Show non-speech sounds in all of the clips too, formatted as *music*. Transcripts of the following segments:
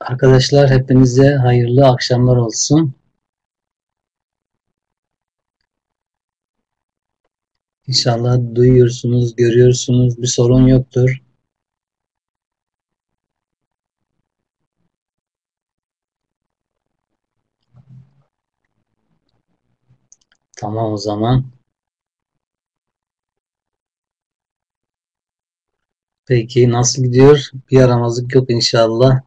Arkadaşlar hepinize hayırlı akşamlar olsun. İnşallah duyuyorsunuz, görüyorsunuz, bir sorun yoktur. Tamam o zaman. Peki nasıl gidiyor? Bir yaramazlık yok inşallah.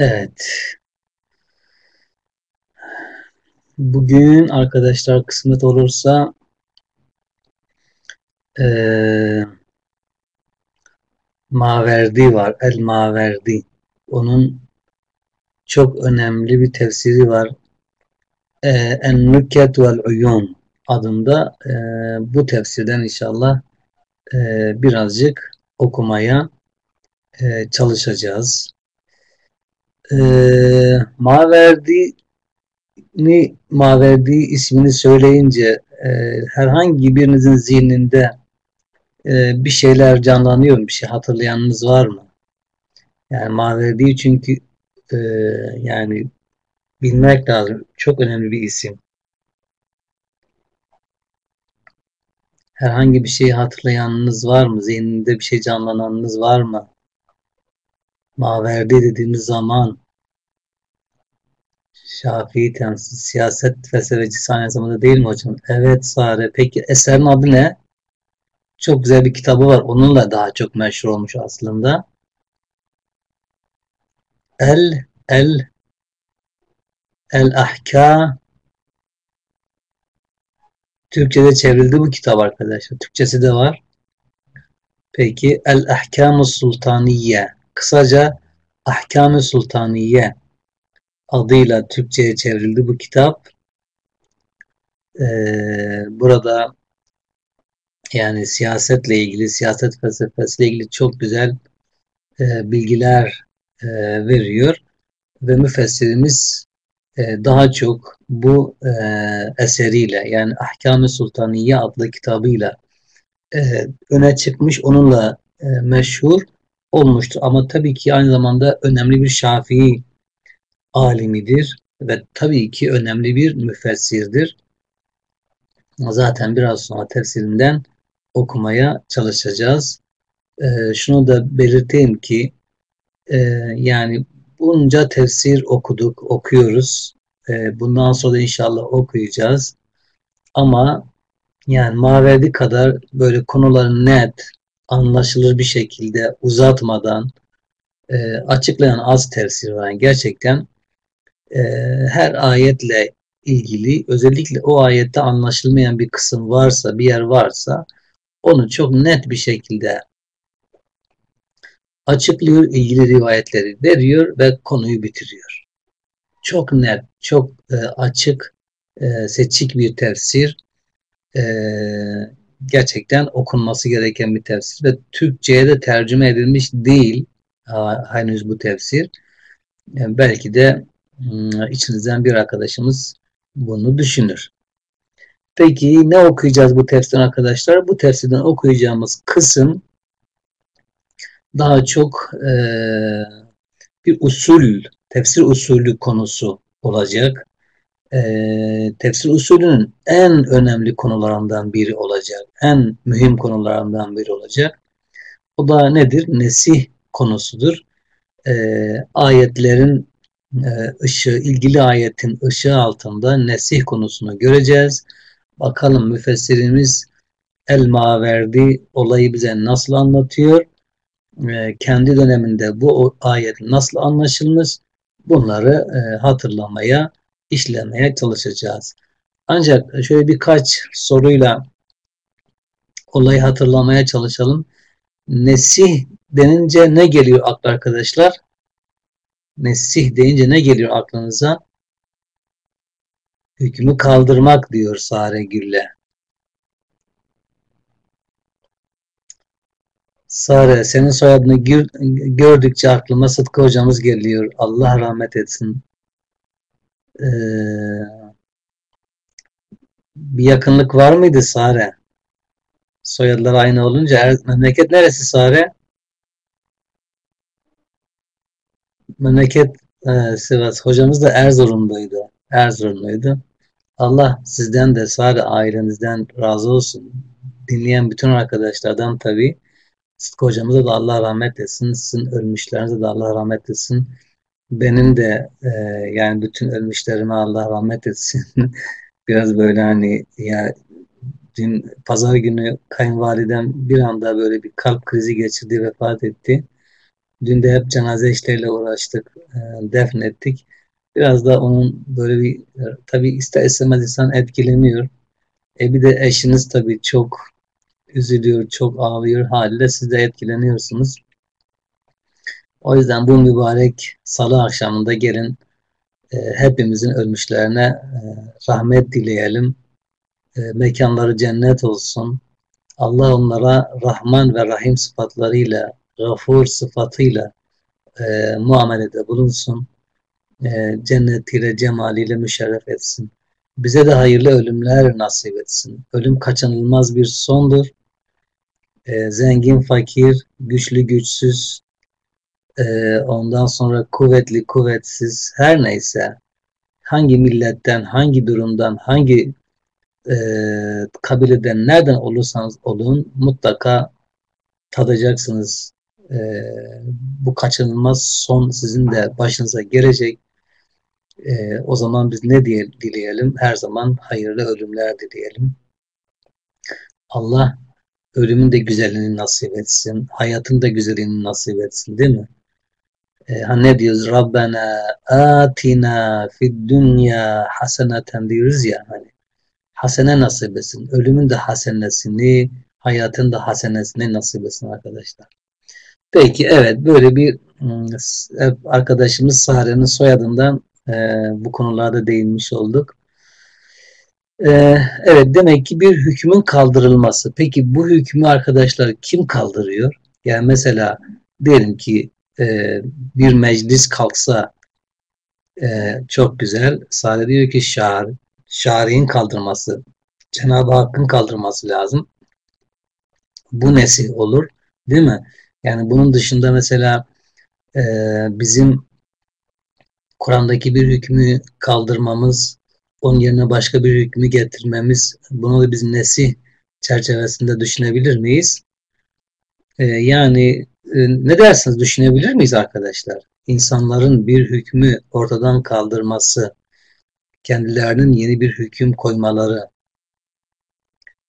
Evet. Bugün arkadaşlar kısmet olursa ee, Maverdi var. El Maverdi. Onun çok önemli bir tefsiri var. Ee, En-Nüket vel Uyun adında e, bu tefsirden inşallah e, birazcık okumaya e, çalışacağız. E, Maverdi'ni Maverdi ismini söyleyince e, herhangi birinizin zihninde e, bir şeyler canlanıyor mu? Bir şey hatırlayanınız var mı? Yani Maverdi çünkü e, yani bilmek lazım. Çok önemli bir isim. Herhangi bir şeyi hatırlayanınız var mı? Zihninde bir şey canlananınız var mı? Maverdi dediğimiz zaman Şafii temsil, siyaset felsefecisi aynı zamanda değil mi hocam? Evet Sare. Peki eserin adı ne? Çok güzel bir kitabı var. Onunla daha çok meşhur olmuş aslında. El El El Ahka Türkçe'de çevrildi bu kitap arkadaşlar. Türkçesi de var. Peki El Ahkamu Sultaniye. Kısaca Ahkam-ı Sultaniye adıyla Türkçe'ye çevrildi bu kitap. Ee, burada yani siyasetle ilgili, siyaset felsefesiyle ilgili çok güzel e, bilgiler e, veriyor ve müfessirimiz e, daha çok bu e, eseriyle yani Ahkam-ı Sultaniye adlı kitabıyla e, öne çıkmış, onunla e, meşhur olmuştur. Ama tabii ki aynı zamanda önemli bir Şafii alimidir ve tabii ki önemli bir müfessirdir. Zaten biraz sonra tefsirinden okumaya çalışacağız. E, şunu da belirteyim ki e, yani bunca tefsir okuduk, okuyoruz. E, bundan sonra inşallah okuyacağız. Ama yani Maverdi kadar böyle konuları net, anlaşılır bir şekilde uzatmadan e, açıklayan az tefsir var. Yani gerçekten e, her ayetle ilgili özellikle o ayette anlaşılmayan bir kısım varsa, bir yer varsa onu çok net bir şekilde açıklıyor, ilgili rivayetleri veriyor ve konuyu bitiriyor. Çok net, çok e, açık, e, seçik bir tefsir. E, gerçekten okunması gereken bir tefsir ve Türkçe'ye de tercüme edilmiş değil henüz bu tefsir. Yani belki de içinizden bir arkadaşımız bunu düşünür. Peki ne okuyacağız bu tefsirden arkadaşlar? Bu tefsirden okuyacağımız kısım daha çok e, bir usul, tefsir usulü konusu olacak. E, tefsir usulünün en önemli konularından biri olacak. En mühim konularından biri olacak. O da nedir? Nesih konusudur. E, ayetlerin e, ışığı, ilgili ayetin ışığı altında nesih konusunu göreceğiz. Bakalım müfessirimiz El Maverdi olayı bize nasıl anlatıyor? E, kendi döneminde bu ayet nasıl anlaşılmış? Bunları e, hatırlamaya, işlemeye çalışacağız. Ancak şöyle birkaç soruyla olayı hatırlamaya çalışalım. Nesih denince ne geliyor akla arkadaşlar? Nesih deyince ne geliyor aklınıza? Hükmü kaldırmak diyor Sare Gülle. Sare, senin soyadını gördükçe aklıma Sıtkı hocamız geliyor. Allah rahmet etsin. Ee, bir yakınlık var mıydı Sare? Soyadlar aynı olunca er, memleket neresi Sare? Memleket e, Sivas. Hocamız da Erzurum'daydı. Erzurum'daydı. Allah sizden de Sare ailenizden razı olsun. Dinleyen bütün arkadaşlardan tabii. Sıtkı hocamıza da Allah rahmet etsin. Sizin ölmüşlerinize de Allah rahmet etsin. Benim de e, yani bütün ölmüşlerime Allah rahmet etsin. *laughs* Biraz böyle hani ya dün pazar günü kayınvalidem bir anda böyle bir kalp krizi geçirdi, vefat etti. Dün de hep cenaze işleriyle uğraştık, e, defnettik. Biraz da onun böyle bir e, tabii ister istemez insan etkileniyor. E bir de eşiniz tabii çok üzülüyor, çok ağlıyor haliyle siz de etkileniyorsunuz. O yüzden bu mübarek salı akşamında gelin e, hepimizin ölmüşlerine e, rahmet dileyelim. E, mekanları cennet olsun. Allah onlara Rahman ve Rahim sıfatlarıyla, Gafur sıfatıyla e, muamelede bulunsun. E, cennetiyle, cemaliyle müşerref etsin. Bize de hayırlı ölümler nasip etsin. Ölüm kaçınılmaz bir sondur e, zengin fakir, güçlü güçsüz, e, ondan sonra kuvvetli kuvvetsiz her neyse hangi milletten, hangi durumdan, hangi e, kabileden, nereden olursanız olun mutlaka tadacaksınız. E, bu kaçınılmaz son sizin de başınıza gelecek. E, o zaman biz ne diye dileyelim? Her zaman hayırlı ölümler dileyelim. Allah ölümün de güzelliğini nasip etsin. Hayatın da güzelliğini nasip etsin değil mi? Hani ne diyoruz? Rabbena atina fid dünya haseneten diyoruz ya hani. Hasene nasip etsin. Ölümün de hasenesini, hayatın da hasenesini nasip etsin arkadaşlar. Peki evet böyle bir ıı, arkadaşımız Sare'nin soyadından e, bu konularda değinmiş olduk. Ee, evet demek ki bir hükmün kaldırılması. Peki bu hükmü arkadaşlar kim kaldırıyor? Yani mesela diyelim ki e, bir meclis kalksa e, çok güzel. Sade diyor ki şar, şari'in kaldırması, Cenab-ı Hakk'ın kaldırması lazım. Bu nesi olur? Değil mi? Yani bunun dışında mesela e, bizim Kur'an'daki bir hükmü kaldırmamız onun yerine başka bir hükmü getirmemiz, bunu da biz nesih çerçevesinde düşünebilir miyiz? Ee, yani ne dersiniz düşünebilir miyiz arkadaşlar? İnsanların bir hükmü ortadan kaldırması, kendilerinin yeni bir hüküm koymaları.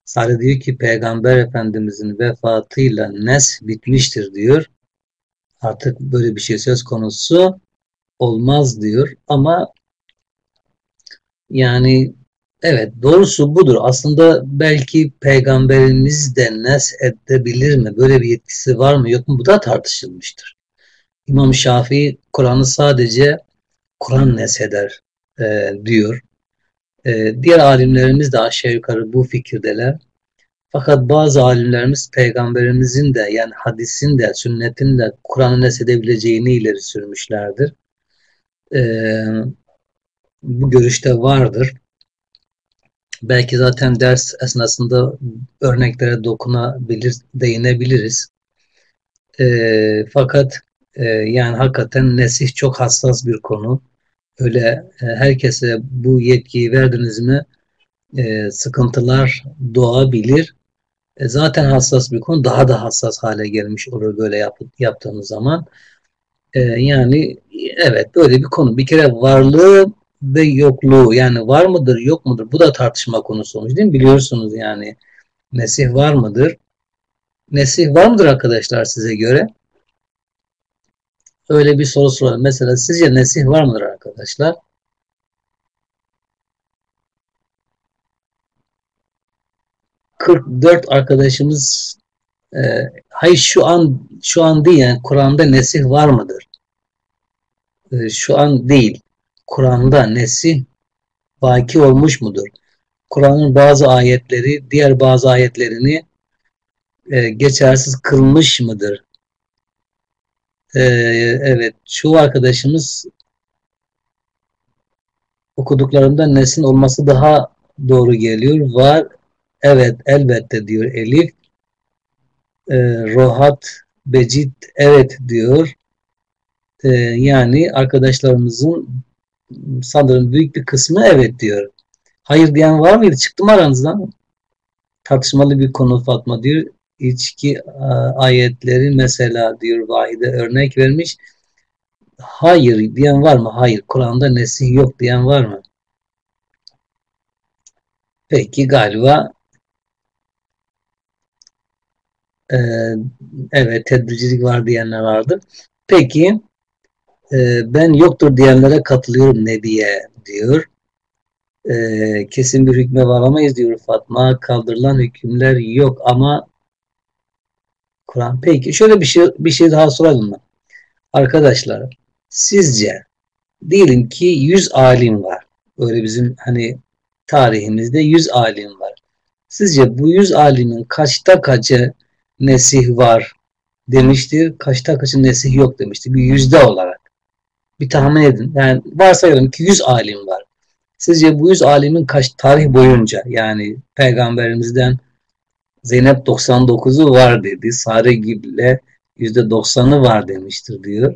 Sadece diyor ki Peygamber Efendimizin vefatıyla nes bitmiştir diyor. Artık böyle bir şey söz konusu olmaz diyor. Ama yani evet doğrusu budur. Aslında belki peygamberimiz de nes edebilir mi? Böyle bir yetkisi var mı yok mu? Bu da tartışılmıştır. İmam Şafii Kur'an'ı sadece Kur'an nesheder e, diyor. E, diğer alimlerimiz de aşağı yukarı bu fikirdeler. Fakat bazı alimlerimiz peygamberimizin de yani hadisin de sünnetin de Kur'an'ı nesedebileceğini ileri sürmüşlerdir. Ee, bu görüşte vardır. Belki zaten ders esnasında örneklere dokunabilir, değinebiliriz. E, fakat e, yani hakikaten nesih çok hassas bir konu. Öyle e, herkese bu yetkiyi verdiniz mi e, sıkıntılar doğabilir. E, zaten hassas bir konu daha da hassas hale gelmiş olur böyle yap, yaptığınız zaman. E, yani evet böyle bir konu. Bir kere varlığı ve yokluğu yani var mıdır yok mudur bu da tartışma konusu olmuş değil mi? Biliyorsunuz yani Mesih var mıdır? Mesih var mıdır arkadaşlar size göre? Öyle bir soru soralım. Mesela sizce Mesih var mıdır arkadaşlar? ...44 arkadaşımız... E, hayır şu an şu an değil yani Kur'an'da Nesih var mıdır? E, şu an değil. Kur'an'da nesih vaki olmuş mudur? Kur'an'ın bazı ayetleri diğer bazı ayetlerini e, geçersiz kılmış mıdır? E, evet, çoğu arkadaşımız okuduklarında nesin olması daha doğru geliyor. Var, evet, elbette diyor Elif. E, Rohat, Becit, evet diyor. E, yani arkadaşlarımızın sanırım büyük bir kısmı evet diyor. Hayır diyen var mıydı? Çıktı mı aranızdan? Tartışmalı bir konu Fatma diyor. İçki ayetleri mesela diyor Vahide örnek vermiş. Hayır diyen var mı? Hayır. Kur'an'da nesih yok diyen var mı? Peki galiba e, evet tedricilik var diyenler vardı. Peki e, ben yoktur diyenlere katılıyorum ne diye diyor. E, kesin bir hükme varamayız diyor Fatma. Kaldırılan hükümler yok ama Kur'an. Peki şöyle bir şey bir şey daha soralım mı? Arkadaşlar sizce diyelim ki 100 alim var. Böyle bizim hani tarihimizde 100 alim var. Sizce bu 100 alimin kaçta kaçı nesih var demiştir, kaçta kaçı nesih yok demiştir. Bir yüzde olarak. Bir tahmin edin. Yani varsayalım ki 100 alim var. Sizce bu 100 alimin kaç tarih boyunca yani peygamberimizden Zeynep 99'u var dedi. Sare Gible %90'ı var demiştir diyor.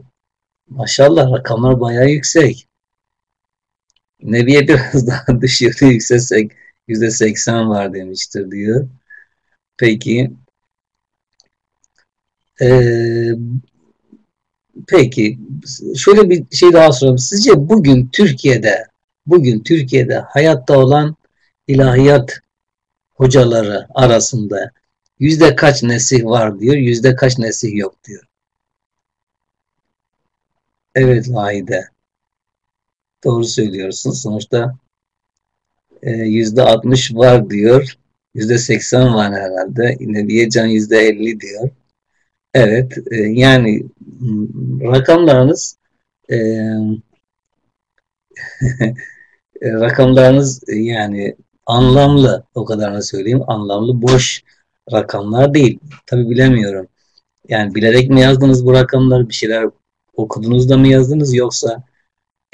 Maşallah rakamlar bayağı yüksek. Nebiye biraz *laughs* daha düşüyor yükselsek %80 var demiştir diyor. Peki ee, peki şöyle bir şey daha sorayım. Sizce bugün Türkiye'de bugün Türkiye'de hayatta olan ilahiyat hocaları arasında yüzde kaç nesih var diyor, yüzde kaç nesih yok diyor. Evet Vahide. Doğru söylüyorsun. Sonuçta e, yüzde 60 var diyor. Yüzde 80 var herhalde. Nebiye Can yüzde 50 diyor. Evet. E, yani rakamlarınız e, *laughs* rakamlarınız yani anlamlı o kadarını söyleyeyim. Anlamlı boş rakamlar değil. Tabi bilemiyorum. Yani bilerek mi yazdınız bu rakamları? Bir şeyler okudunuz da mı yazdınız yoksa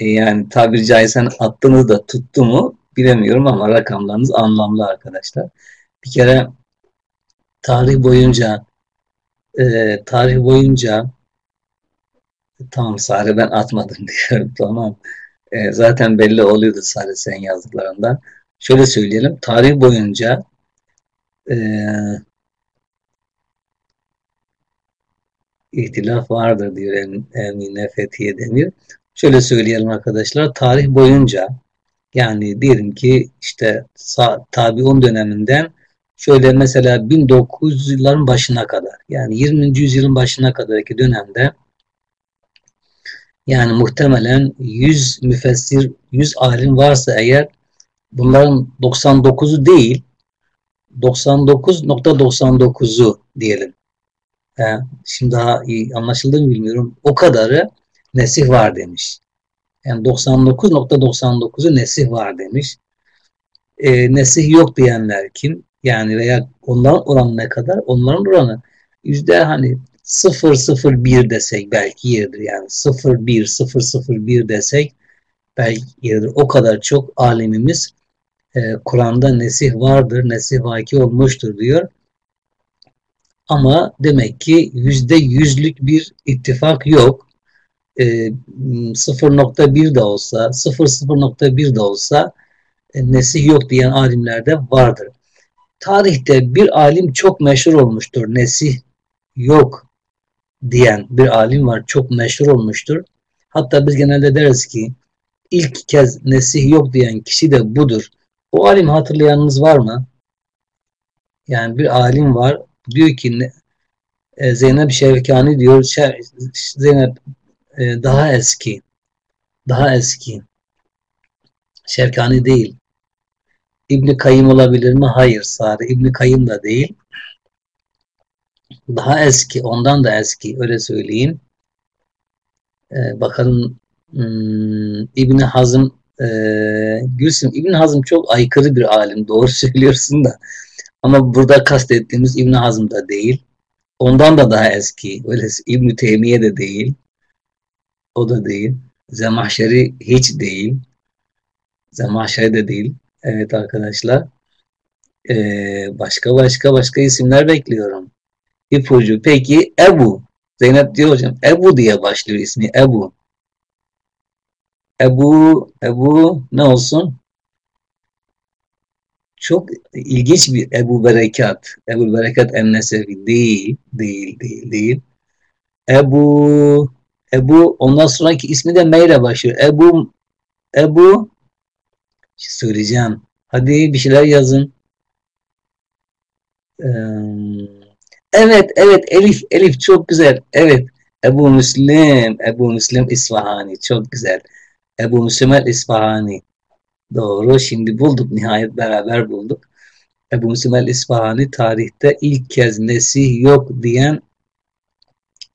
e, yani tabiri caizse attınız da tuttu mu bilemiyorum ama rakamlarınız anlamlı arkadaşlar. Bir kere tarih boyunca e, tarih boyunca tamam Sare ben atmadım *laughs* diyorum tamam. E, zaten belli oluyordu Sare sen yazdıklarından. Şöyle söyleyelim. Tarih boyunca e, ihtilaf vardır diyor Emine Fethiye Demir. Şöyle söyleyelim arkadaşlar. Tarih boyunca yani diyelim ki işte tabiun döneminden şöyle mesela 1900 yılların başına kadar yani 20. yüzyılın başına kadarki dönemde yani muhtemelen 100 müfessir, 100 alim varsa eğer bunların 99'u değil 99.99'u diyelim. He, şimdi daha iyi anlaşıldı mı bilmiyorum. O kadarı nesih var demiş. Yani 99.99'u nesih var demiş. E, nesih yok diyenler kim? Yani veya onların oranı ne kadar? Onların oranı yüzde hani 001 desek belki yeridir. Yani 01 001 desek belki yeridir. O kadar çok alemimiz e, Kur'an'da nesih vardır, nesih vaki olmuştur diyor. Ama demek ki yüzde yüzlük bir ittifak yok. E, 0.1 de olsa, 0.0.1 de olsa e, nesih yok diyen alimler de vardır. Tarihte bir alim çok meşhur olmuştur. Nesih yok diyen bir alim var. Çok meşhur olmuştur. Hatta biz genelde deriz ki ilk kez nesih yok diyen kişi de budur. O alim hatırlayanınız var mı? Yani bir alim var. Diyor ki e, Zeynep Şevkani diyor. Zeynep e, daha eski. Daha eski. Şevkani değil. İbni Kayyım olabilir mi? Hayır. Sade. İbni Kayyım da değil. Daha eski. Ondan da eski. Öyle söyleyeyim. Ee, bakalım hmm, İbni Hazım e, Gülsüm İbn Hazım çok aykırı bir alim. *laughs* Doğru söylüyorsun da. Ama burada kastettiğimiz İbn Hazm da değil. Ondan da daha eski. Öyle İbn Teymiye de değil. O da değil. Zemahşeri hiç değil. Zemahşeri de değil. Evet arkadaşlar. Ee, başka başka başka isimler bekliyorum. İpucu. Peki Ebu. Zeynep diyor hocam. Ebu diye başlıyor ismi. Ebu. Ebu, Ebu ne olsun? Çok ilginç bir Ebu Berekat. Ebu Berekat Ennesevi değil, değil, değil, değil. Ebu, Ebu ondan sonraki ismi de Meyre başlıyor. Ebu, Ebu söyleyeceğim. Hadi bir şeyler yazın. Evet, evet Elif, Elif çok güzel. Evet, Ebu Müslim, Ebu Müslim İsfahani çok güzel. Ebu Müslim el İsfahani. Doğru. Şimdi bulduk. Nihayet beraber bulduk. Ebu Müslim el İsfahani tarihte ilk kez nesih yok diyen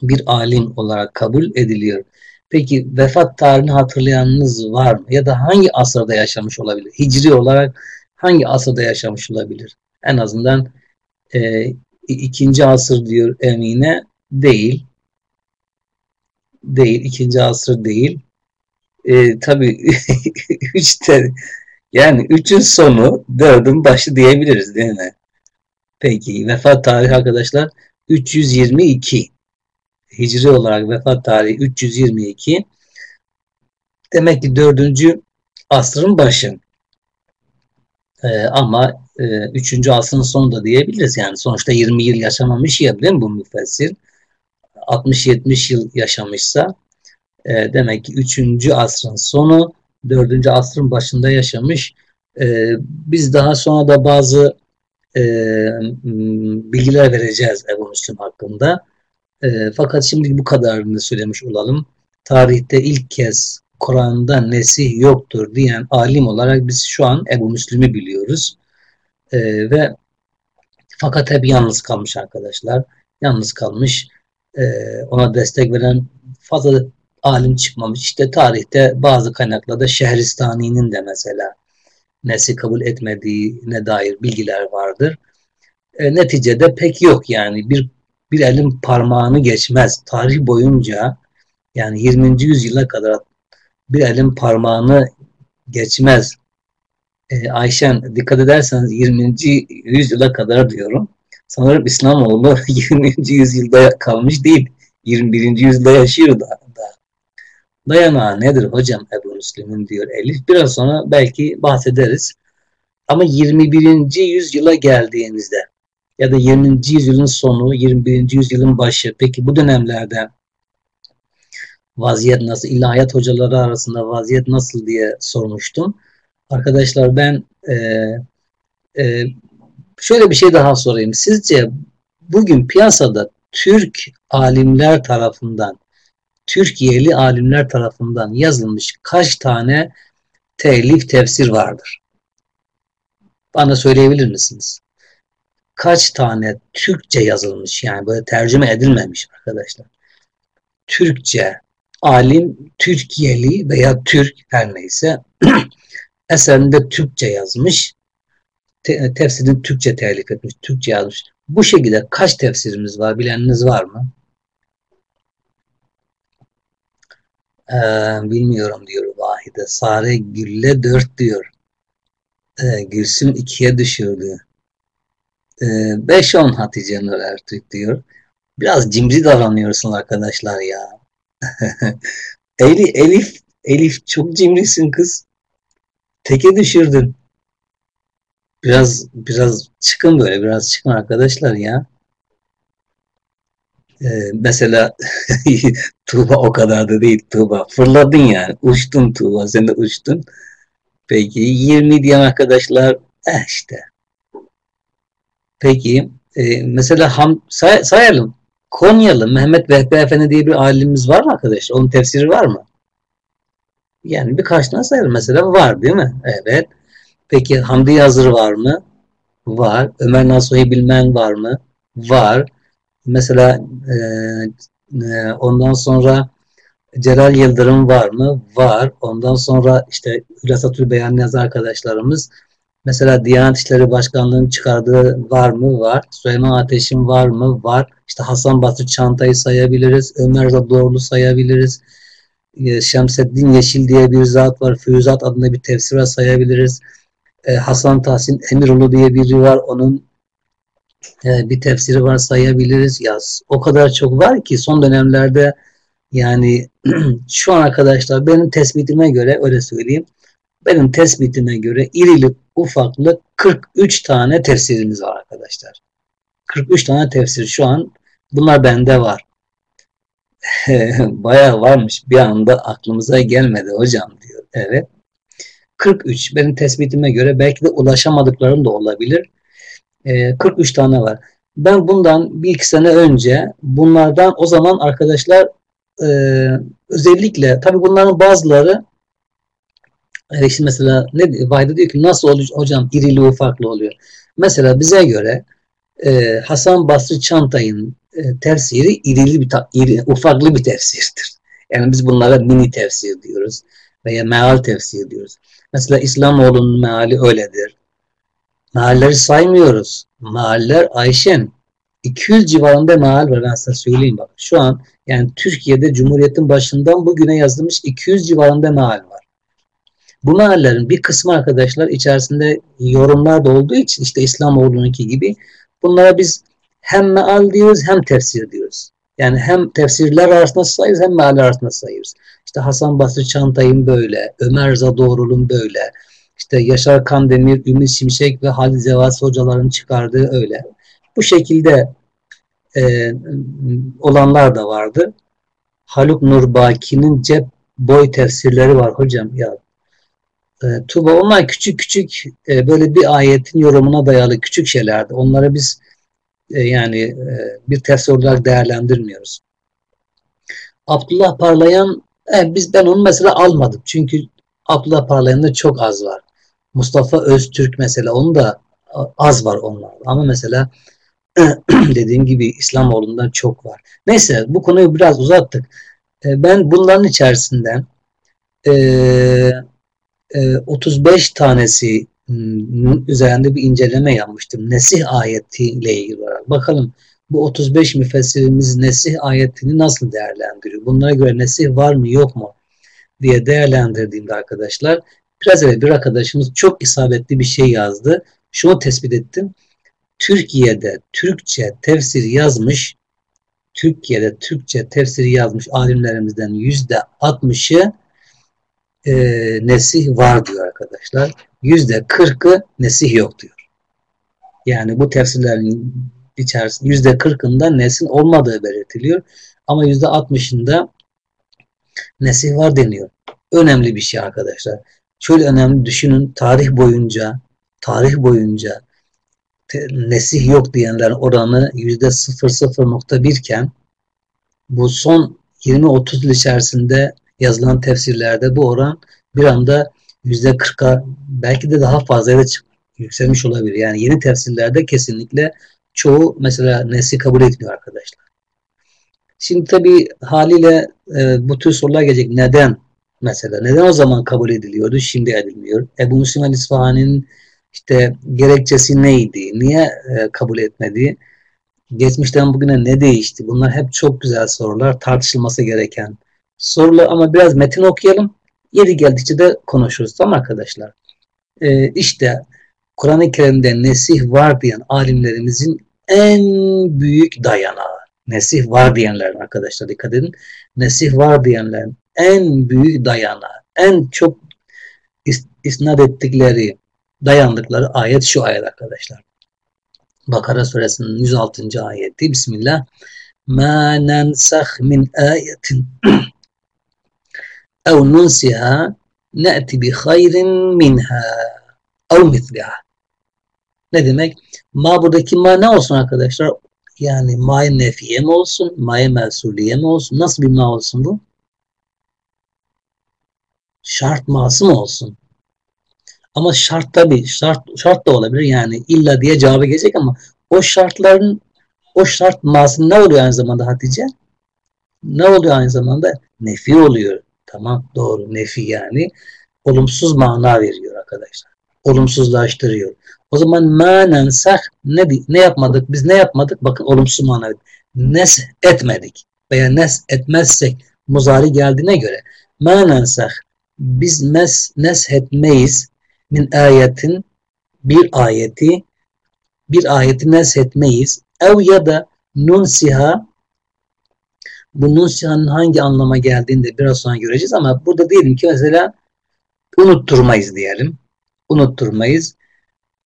bir alim olarak kabul ediliyor. Peki vefat tarihini hatırlayanınız var mı? Ya da hangi asırda yaşamış olabilir? Hicri olarak hangi asırda yaşamış olabilir? En azından e, ikinci asır diyor Emine. Değil. Değil. ikinci asır değil e, tabii *laughs* üçte yani üçün sonu dördün başı diyebiliriz değil mi? Peki vefat tarihi arkadaşlar 322 Hicri olarak vefat tarihi 322 demek ki dördüncü asrın başı ee, ama e, üçüncü asrın sonu da diyebiliriz yani sonuçta 20 yıl yaşamamış ya değil mi bu müfessir 60-70 yıl yaşamışsa e, demek ki 3. asrın sonu 4. asrın başında yaşamış. E, biz daha sonra da bazı e, bilgiler vereceğiz Ebu Müslim hakkında. E, fakat şimdi bu kadarını söylemiş olalım. Tarihte ilk kez Kur'an'da nesih yoktur diyen alim olarak biz şu an Ebu Müslim'i biliyoruz. E, ve fakat hep yalnız kalmış arkadaşlar. Yalnız kalmış. E, ona destek veren fazla alim çıkmamış. İşte tarihte bazı kaynaklarda Şehristani'nin de mesela nesi kabul etmediğine dair bilgiler vardır. E, neticede pek yok yani bir bir elin parmağını geçmez. Tarih boyunca yani 20. yüzyıla kadar bir elin parmağını geçmez. E, Ayşen dikkat ederseniz 20. yüzyıla kadar diyorum. Sanırım İslamoğlu 20. *laughs* yüzyılda kalmış değil. 21. yüzyılda yaşıyor da. Dayanağı nedir hocam Ebu Müslim'in diyor Elif. Biraz sonra belki bahsederiz. Ama 21. yüzyıla geldiğinizde ya da 20. yüzyılın sonu, 21. yüzyılın başı. Peki bu dönemlerde vaziyet nasıl? İlahiyat hocaları arasında vaziyet nasıl diye sormuştum. Arkadaşlar ben e, e, şöyle bir şey daha sorayım. Sizce bugün piyasada Türk alimler tarafından Türkiye'li alimler tarafından yazılmış kaç tane telif tefsir vardır? Bana söyleyebilir misiniz? Kaç tane Türkçe yazılmış yani böyle tercüme edilmemiş arkadaşlar. Türkçe alim Türkiye'li veya Türk her neyse *clears throat* eserinde Türkçe yazmış. Te tefsirini Türkçe telif etmiş, Türkçe yazmış. Bu şekilde kaç tefsirimiz var bileniniz var mı? Ee, bilmiyorum diyor Vahide. Sare Gülle dört diyor. Ee, Gülsüm ikiye düşürdü. Ee, beş on Hatice Nur Ertürk diyor. Biraz cimri davranıyorsun arkadaşlar ya. *laughs* Elif, Elif, Elif çok cimrisin kız. Teke düşürdün. Biraz biraz çıkın böyle biraz çıkın arkadaşlar ya. Ee, mesela *laughs* Tuğba o kadar da değil Tuğba. Fırladın yani. Uçtun Tuğba. Sen de uçtun. Peki 20 diyen arkadaşlar eh işte. Peki e, mesela ham, say, sayalım. Konyalı Mehmet Vehbi Efendi diye bir alimimiz var mı arkadaşlar? Onun tefsiri var mı? Yani birkaç tane sayalım. Mesela var değil mi? Evet. Peki Hamdi Yazır var mı? Var. Ömer Nasuhi Bilmen var mı? Var. Mesela e, e, ondan sonra Celal Yıldırım var mı? Var. Ondan sonra işte Hülasatül Beyan yazı arkadaşlarımız Mesela Diyanet İşleri Başkanlığı'nın çıkardığı var mı? Var. Süleyman Ateş'in var mı? Var. İşte Hasan Basri Çantay'ı sayabiliriz. Ömer Doğrulu sayabiliriz. E, Şemseddin Yeşil diye bir zat var. Füyüzat adında bir tefsire sayabiliriz. E, Hasan Tahsin Emiroğlu diye biri var. Onun e, bir tefsiri var sayabiliriz. Yaz. O kadar çok var ki son dönemlerde yani *clears throat* şu an arkadaşlar benim tespitime göre öyle söyleyeyim. Benim tespitime göre irili ufaklı 43 tane tefsirimiz var arkadaşlar. 43 tane tefsir şu an bunlar bende var. *laughs* Bayağı varmış bir anda aklımıza gelmedi hocam diyor. Evet. 43 benim tespitime göre belki de ulaşamadıklarım da olabilir. 43 tane var. Ben bundan bir iki sene önce bunlardan o zaman arkadaşlar e, özellikle tabi bunların bazıları e, işte mesela ne Vahide diyor ki nasıl oluyor hocam irili ufaklı oluyor. Mesela bize göre e, Hasan Basri Çantay'ın e, tefsiri irili bir iri, ufaklı bir tefsirdir. Yani biz bunlara mini tefsir diyoruz veya meal tefsir diyoruz. Mesela İslamoğlu'nun meali öyledir. Mealleri saymıyoruz. Mealler Ayşen 200 civarında meal var ben size söyleyeyim bak. Şu an yani Türkiye'de Cumhuriyet'in başından bugüne yazılmış 200 civarında meal var. Bu meallerin bir kısmı arkadaşlar içerisinde yorumlar da olduğu için işte İslamoğlu'nunki gibi bunlara biz hem meal diyoruz hem tefsir diyoruz. Yani hem tefsirler arasında sayıyoruz hem mealler arasında sayıyoruz. İşte Hasan Basri Çantay'ın böyle, Ömer Zadoğru'nun böyle, işte Yaşar Kandemir, Ümit Şimşek ve Halil Zevasi hocaların çıkardığı öyle. Bu şekilde e, olanlar da vardı. Haluk Nurbaki'nin cep boy tefsirleri var hocam. Ya e, Tuba onlar küçük küçük e, böyle bir ayetin yorumuna dayalı küçük şeylerdi. Onları biz e, yani e, bir tefsir olarak değerlendirmiyoruz. Abdullah Parlayan e, biz ben onu mesela almadım. Çünkü Abdullah Parlayan'da çok az var. Mustafa Öztürk mesela onun da az var onlar. Ama mesela *clears throat* dediğim gibi İslamoğlu'ndan çok var. Neyse bu konuyu biraz uzattık. E, ben bunların içerisinden e, e, 35 tanesi üzerinde bir inceleme yapmıştım. Nesih ayetiyle ilgili olarak. Bakalım bu 35 müfessirimiz Nesih ayetini nasıl değerlendiriyor? Bunlara göre Nesih var mı yok mu diye değerlendirdiğimde arkadaşlar biraz evvel bir arkadaşımız çok isabetli bir şey yazdı. Şunu tespit ettim. Türkiye'de Türkçe tefsir yazmış Türkiye'de Türkçe tefsir yazmış alimlerimizden yüzde 60'ı e, nesih var diyor arkadaşlar. Yüzde 40'ı nesih yok diyor. Yani bu tefsirlerin içerisinde yüzde 40'ında nesin olmadığı belirtiliyor. Ama yüzde 60'ında nesih var deniyor. Önemli bir şey arkadaşlar. Şöyle önemli düşünün tarih boyunca tarih boyunca nesih yok diyenlerin oranı yüzde 0.01 iken bu son 20-30 yıl içerisinde yazılan tefsirlerde bu oran bir anda 40'a belki de daha fazla da yükselmiş olabilir. Yani yeni tefsirlerde kesinlikle çoğu mesela nesli kabul etmiyor arkadaşlar. Şimdi tabi haliyle e, bu tür sorular gelecek. Neden? Mesela neden o zaman kabul ediliyordu, şimdi edilmiyor? Ebu Müslim el-İsfahani'nin işte gerekçesi neydi? Niye e, kabul etmedi? Geçmişten bugüne ne değişti? Bunlar hep çok güzel sorular, tartışılması gereken sorular ama biraz metin okuyalım. Yeri geldikçe de konuşuruz. Tamam arkadaşlar. Ee, işte Kur'an-ı Kerim'de nesih var diyen alimlerimizin en büyük dayanağı. Nesih var diyenler arkadaşlar dikkat edin. Nesih var diyenlerin en büyük dayanağı, en çok isnat ettikleri, dayandıkları ayet şu ayet arkadaşlar. Bakara suresinin 106. ayeti Bismillah. Ma nensah min ayetin ev nunsiha ne'ti bi hayrin minha ev mitliha. Ne demek? Ma buradaki ma ne olsun arkadaşlar? Yani ma'ye nefiye mi olsun? Ma'ye mensuliye mi olsun? Nasıl bir ma olsun bu? Şart ma'sı mı olsun? Ama şart tabii şart, şart da olabilir yani illa diye cevabı gelecek ama o şartların o şart ma'sı ne oluyor aynı zamanda Hatice? Ne oluyor aynı zamanda? Nefi oluyor. Tamam doğru nefi yani. Olumsuz mana veriyor arkadaşlar. olumsuzlaştırıyor. O zaman ma nensah ne, ne yapmadık? Biz ne yapmadık? Bakın olumsuz mana. Nes etmedik. Veya nes etmezsek muzari geldiğine göre ma nensah biz mes, nes etmeyiz min ayetin bir ayeti bir ayeti nes etmeyiz. Ev ya da nunsiha bu nunsihanın hangi anlama geldiğini de biraz sonra göreceğiz ama burada diyelim ki mesela unutturmayız diyelim. Unutturmayız.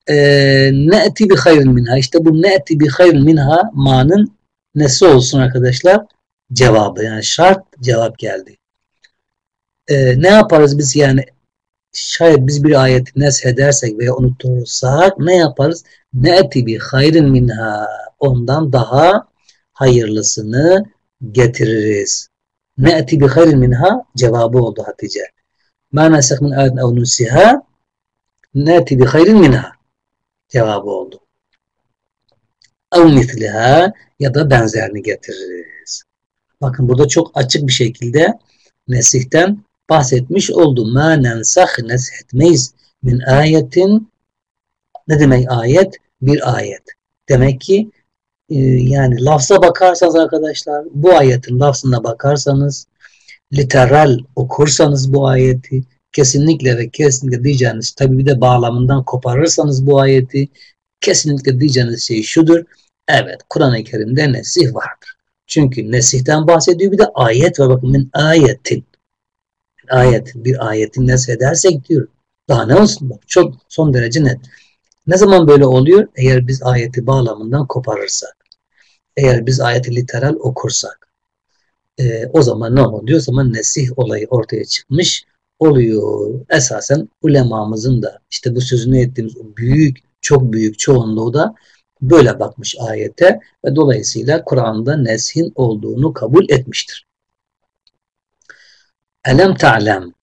Ee, ne'ti bi hayrin minha. İşte bu ne'ti bi hayrin minha ma'nın nesi olsun arkadaşlar? Cevabı. Yani şart cevap geldi. Ee, ne yaparız biz yani şayet biz bir ayeti nesh edersek veya unutturursak ne yaparız? Ne'ti bi hayrin minha. Ondan daha hayırlısını getiririz. Ne'ti bi hayrin minha cevabı oldu Hatice. Ma nesek min ayetin ev nusiha ne'ti bi hayrin minha cevabı oldu. Ev misliha ya da benzerini getiririz. Bakın burada çok açık bir şekilde nesihten bahsetmiş oldu. Ma nensah neshetmeyiz min ayetin ne demek ayet? Bir ayet. Demek ki yani lafza bakarsanız arkadaşlar bu ayetin lafzına bakarsanız literal okursanız bu ayeti kesinlikle ve kesinlikle diyeceğiniz tabi bir de bağlamından koparırsanız bu ayeti kesinlikle diyeceğiniz şey şudur. Evet Kur'an-ı Kerim'de nesih vardır. Çünkü nesihten bahsediyor bir de ayet var. Bakın min ayetin. Ayet, bir ayetin nesh edersek diyor. Daha ne olsun bak çok son derece net. Ne zaman böyle oluyor? Eğer biz ayeti bağlamından koparırsak. Eğer biz ayeti literal okursak. E, o zaman ne oluyor? O zaman nesih olayı ortaya çıkmış oluyor. Esasen ulemamızın da işte bu sözünü ettiğimiz büyük, çok büyük çoğunluğu da böyle bakmış ayete ve dolayısıyla Kur'an'da neshin olduğunu kabul etmiştir. Elem ta'lem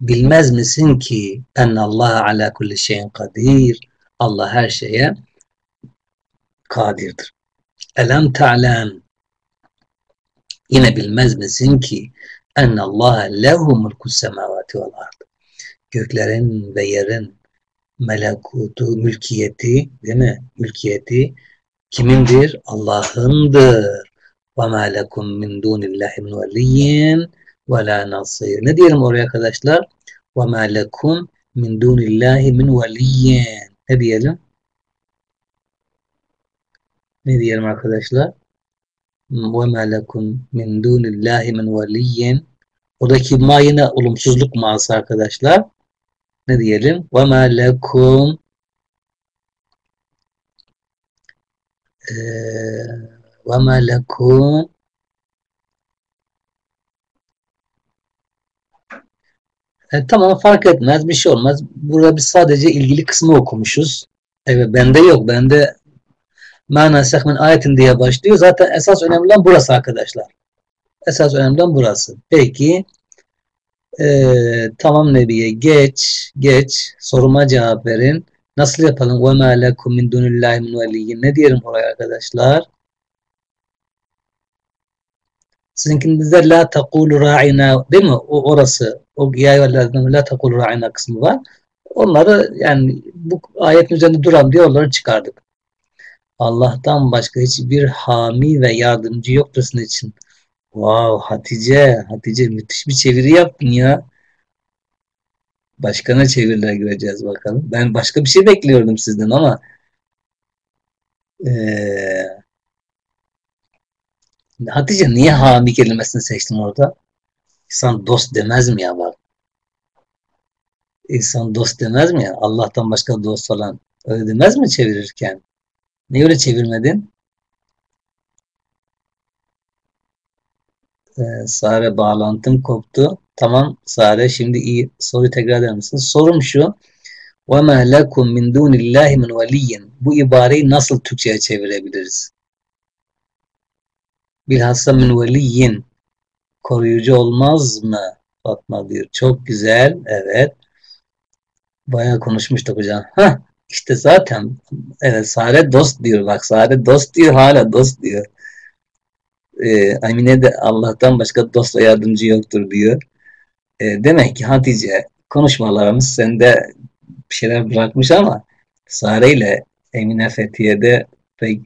bilmez misin ki Allah ala kulli şeyin kadir Allah her şeye kadirdir. Elem ta'lem yine bilmez misin ki Allah lehu mulku semavati vel ard göklerin ve yerin melekutu, mülkiyeti değil mi? Mülkiyeti kimindir? Allah'ındır. Ve ma lekum min dunillahi min veliyyin ve la nasir. Ne diyelim oraya arkadaşlar? Ve ma lekum min dunillahi min veliyyin. Ne diyelim? Ne diyelim arkadaşlar? Ve ma lekum min dunillahi min veliyyin. Oradaki ma yine olumsuzluk mağası arkadaşlar ne diyelim? Lekum ve ma lekum e, tamam fark etmez bir şey olmaz. Burada biz sadece ilgili kısmı okumuşuz. Evet bende yok. Bende mana sekmen ayetin diye başlıyor. Zaten esas önemli olan burası arkadaşlar. Esas önemli olan burası. Peki ee, tamam Nebiye geç, geç. Soruma cevap verin. Nasıl yapalım? وَمَا لَكُمْ مِنْ دُونِ اللّٰهِ مِنْ وَلِيٍّ Ne diyelim oraya arkadaşlar? Sizinkinizde la takulu ra'ina değil mi? O orası. O ya la takulu ra'ina kısmı var. Onları yani bu ayetin üzerinde duran diye onları çıkardık. Allah'tan başka hiçbir hami ve yardımcı yoktur sizin için. Wow Hatice, Hatice müthiş bir çeviri yaptın ya. Başka ne çeviriler göreceğiz bakalım. Ben başka bir şey bekliyordum sizden ama ee, Hatice niye hami kelimesini seçtin orada? İnsan dost demez mi ya bak? İnsan dost demez mi ya? Allah'tan başka dost falan öyle demez mi çevirirken? Niye öyle çevirmedin? Ee, Sare bağlantım koptu. Tamam Sare şimdi iyi. Soruyu tekrar eder misin? Sorum şu. وَمَا لَكُمْ مِنْ دُونِ اللّٰهِ مِنْ وَلِيٍّ Bu ibareyi nasıl Türkçe'ye çevirebiliriz? Bilhassa min veliyin koruyucu olmaz mı? Fatma diyor. Çok güzel. Evet. Bayağı konuşmuştuk hocam. Hah, işte zaten evet Sare dost diyor. Bak Sare dost diyor hala dost diyor e, Amine de Allah'tan başka dost ve yardımcı yoktur diyor. E, demek ki Hatice konuşmalarımız sende bir şeyler bırakmış ama Sare ile Emine Fethiye'de pek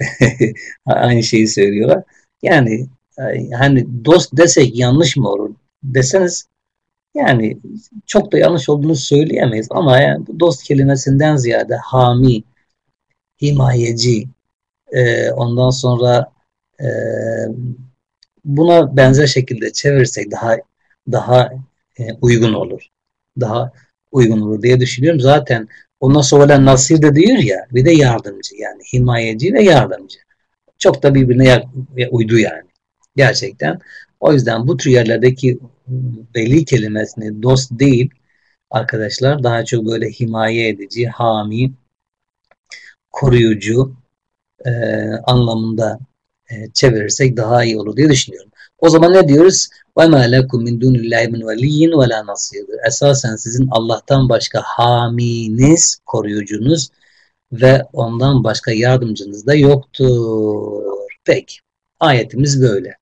*laughs* aynı şeyi söylüyorlar. Yani hani dost desek yanlış mı olur deseniz yani çok da yanlış olduğunu söyleyemeyiz ama yani bu dost kelimesinden ziyade hami, himayeci, e, ondan sonra e, buna benzer şekilde çevirsek daha daha e, uygun olur. Daha uygun olur diye düşünüyorum. Zaten ondan sonra nasir de diyor ya bir de yardımcı yani himayeci ve yardımcı. Çok da birbirine uydu yani. Gerçekten. O yüzden bu tür yerlerdeki veli kelimesini dost değil arkadaşlar daha çok böyle himaye edici, hami, koruyucu e, anlamında e, çevirirsek daha iyi olur diye düşünüyorum. O zaman ne diyoruz? وَمَا لَكُمْ مِنْ دُونِ اللّٰهِ مِنْ وَلِيٍّ وَلَا نَصِيرٍ Esasen sizin Allah'tan başka haminiz, koruyucunuz ve ondan başka yardımcınız da yoktur. Peki. Ayetimiz böyle.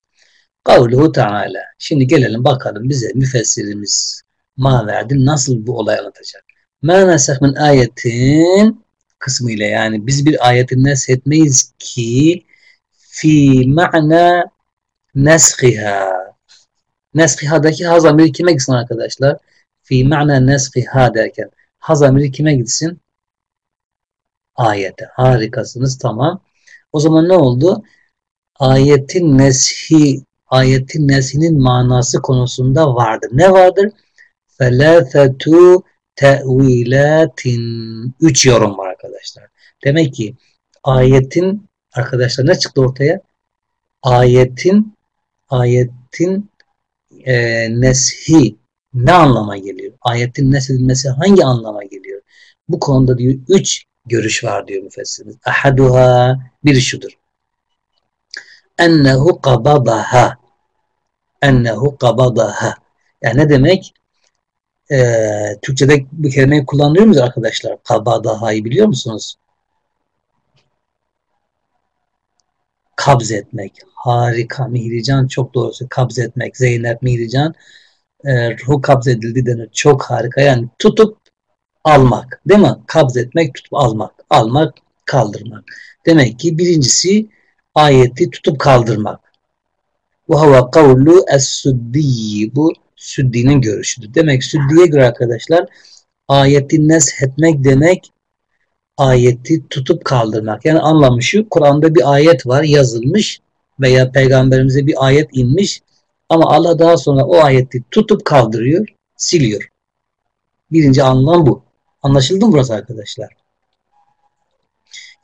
Kavluhu Teala. Şimdi gelelim bakalım bize müfessirimiz ma verdi nasıl bu olay anlatacak. Ma neseh min ayetin kısmıyla yani biz bir ayeti neshetmeyiz ki fi ma'na neshiha. Neshiha'daki hazamiri kime gitsin arkadaşlar? Fi ma'na neshiha derken hazamiri kime gitsin? Ayete. Harikasınız tamam. O zaman ne oldu? Ayetin neshi ayetin nesinin manası konusunda vardır. Ne vardır? Felâfetû tevilatin. Üç yorum var arkadaşlar. Demek ki ayetin arkadaşlar ne çıktı ortaya? Ayetin ayetin e, neshi ne anlama geliyor? Ayetin neshedilmesi hangi anlama geliyor? Bu konuda diyor üç görüş var diyor müfessirimiz. Ahaduha bir şudur ennehu kabadaha ennehu kabadaha yani ne demek ee, Türkçe'de bu kelimeyi kullanıyor muyuz arkadaşlar? Kabadaha'yı biliyor musunuz? Kabz etmek. Harika. Mihrican çok doğrusu. Kabz etmek. Zeynep Mihrican e, ruhu kabz edildi denir. Çok harika. Yani tutup almak. Değil mi? Kabz etmek, tutup almak. Almak, kaldırmak. Demek ki birincisi ayeti tutup kaldırmak. Bu hava kavlu es-suddi. Bu Süddi'nin görüşüdür. Demek Süddi'ye göre arkadaşlar ayeti neshetmek demek ayeti tutup kaldırmak. Yani anlamı şu Kur'an'da bir ayet var yazılmış veya peygamberimize bir ayet inmiş ama Allah daha sonra o ayeti tutup kaldırıyor, siliyor. Birinci anlam bu. Anlaşıldı mı burası arkadaşlar?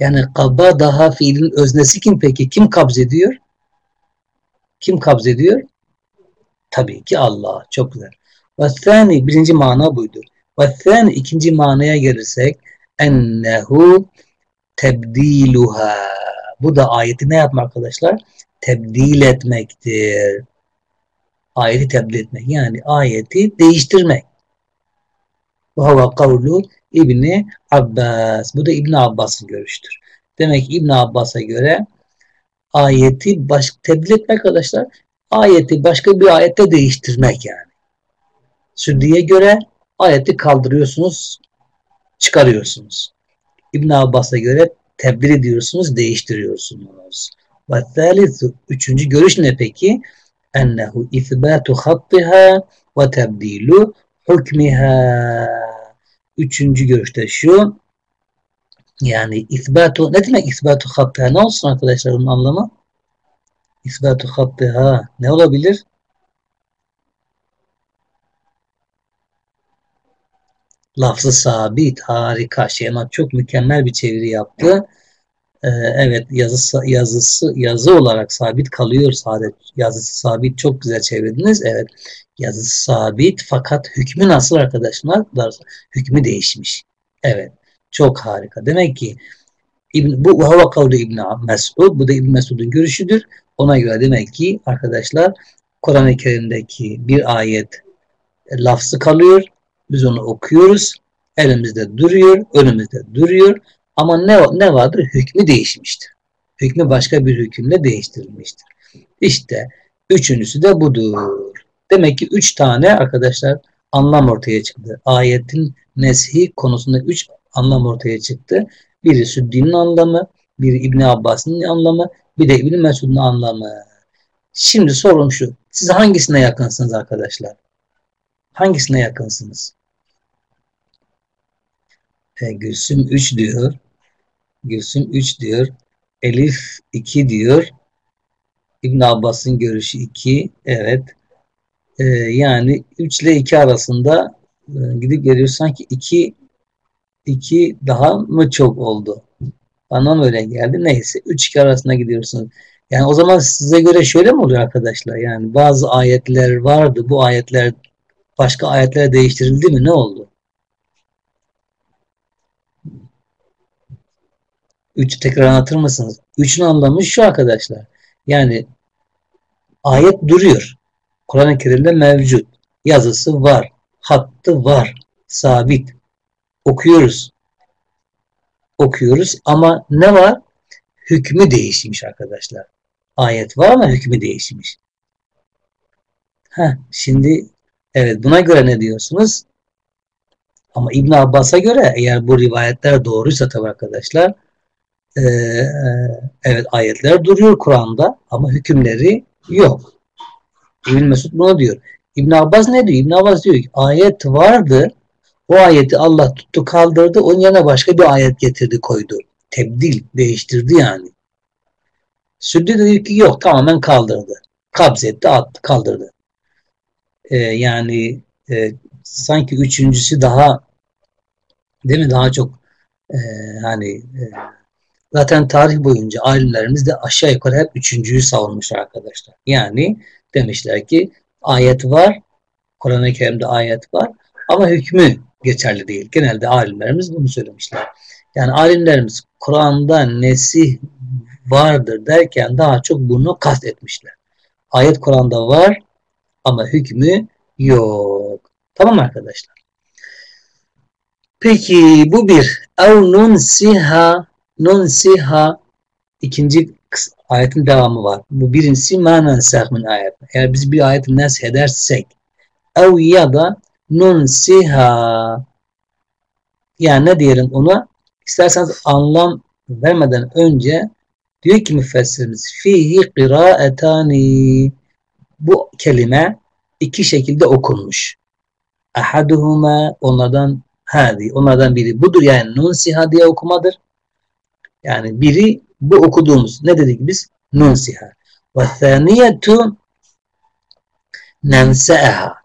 Yani kaba daha fiilin öznesi kim peki? Kim kabz ediyor? Kim kabz ediyor? Tabii ki Allah. Çok güzel. Ve thani birinci mana buydu. Ve thani ikinci manaya gelirsek ennehu tebdiluha. Bu da ayeti ne yapmak arkadaşlar? Tebdil etmektir. Ayeti tebdil etmek. Yani ayeti değiştirmek. Bu hava kavlu İbni Abbas. Bu da İbni Abbas'ın görüştür. Demek ki İbni Abbas'a göre ayeti baş, tebdil etmek arkadaşlar ayeti başka bir ayette değiştirmek yani. Sünniye göre ayeti kaldırıyorsunuz, çıkarıyorsunuz. İbn Abbas'a göre tebdil ediyorsunuz, değiştiriyorsunuz. Ve thalithu, üçüncü görüş ne peki? Ennehu ithbatu hattiha ve tebdilu hukmiha. Üçüncü görüşte şu. Yani isbatu, ne demek isbatu hattiha? Ne olsun arkadaşlar onun anlamı? İsbatu hattiha ne olabilir? Lafzı sabit harika. Şeyma çok mükemmel bir çeviri yaptı. Ee, evet yazısı, yazısı yazı olarak sabit kalıyor saadet. Yazısı sabit çok güzel çevirdiniz. Evet yazısı sabit fakat hükmü nasıl arkadaşlar? Hükmü değişmiş. Evet çok harika. Demek ki İbn, bu hava kavlu İbn Mesud. Bu da İbn Mesud'un görüşüdür. Ona göre demek ki arkadaşlar Kur'an-ı Kerim'deki bir ayet lafzı kalıyor. Biz onu okuyoruz. Elimizde duruyor, önümüzde duruyor. Ama ne, ne vardır? Hükmü değişmiştir. Hükmü başka bir hükümle değiştirilmiştir. İşte üçüncüsü de budur. Demek ki üç tane arkadaşlar anlam ortaya çıktı. Ayetin neshi konusunda üç anlam ortaya çıktı. Biri Süddi'nin anlamı, biri İbn Abbas'ın anlamı, bir de İbn Mesud'un anlamı. Şimdi sorum şu. Siz hangisine yakınsınız arkadaşlar? Hangisine yakınsınız? E, Gülsüm 3 diyor. Gülsüm 3 diyor. Elif 2 diyor. İbn Abbas'ın görüşü 2. Evet. Ee, yani 3 ile 2 arasında e, gidip geliyor sanki 2 2 daha mı çok oldu? Bana öyle geldi? Neyse 3 2 arasında gidiyorsunuz. Yani o zaman size göre şöyle mi oluyor arkadaşlar? Yani bazı ayetler vardı. Bu ayetler başka ayetlere değiştirildi mi? Ne oldu? Üç tekrar anlatır mısınız? Üçün anlamı şu arkadaşlar. Yani ayet duruyor. Kur'an-ı Kerim'de mevcut. Yazısı var. Hattı var. Sabit. Okuyoruz. Okuyoruz ama ne var? Hükmü değişmiş arkadaşlar. Ayet var ama hükmü değişmiş. Heh, şimdi evet buna göre ne diyorsunuz? Ama İbn Abbas'a göre eğer bu rivayetler doğruysa tabi arkadaşlar e, evet ayetler duruyor Kur'an'da ama hükümleri yok. İbn Mesud bunu diyor. İbn Abbas ne diyor? İbn Abbas diyor ki ayet vardı. O ayeti Allah tuttu kaldırdı. Onun yerine başka bir ayet getirdi koydu. Tebdil değiştirdi yani. Süddi de diyor ki yok tamamen kaldırdı. Kabzetti attı kaldırdı. Ee, yani e, sanki üçüncüsü daha değil mi daha çok e, hani e, Zaten tarih boyunca alimlerimiz de aşağı yukarı hep üçüncüyü savunmuş arkadaşlar. Yani demişler ki ayet var, Kur'an-ı Kerim'de ayet var ama hükmü geçerli değil. Genelde alimlerimiz bunu söylemişler. Yani alimlerimiz Kur'an'da nesih vardır derken daha çok bunu kastetmişler. Ayet Kur'an'da var ama hükmü yok. Tamam arkadaşlar? Peki bu bir. Ev nun siha nunsiha ikinci ayetin devamı var. Bu birincisi ma nensah min ayet. Eğer biz bir ayeti nesh edersek ev ya da nunsiha yani ne diyelim ona isterseniz anlam vermeden önce diyor ki müfessirimiz fihi kıraetani bu kelime iki şekilde okunmuş. Ahaduhuma onlardan hadi onlardan biri budur yani nunsiha diye okumadır. Yani biri bu okuduğumuz ne dedik biz? Nunsiha. Ve thaniyetu nenseha.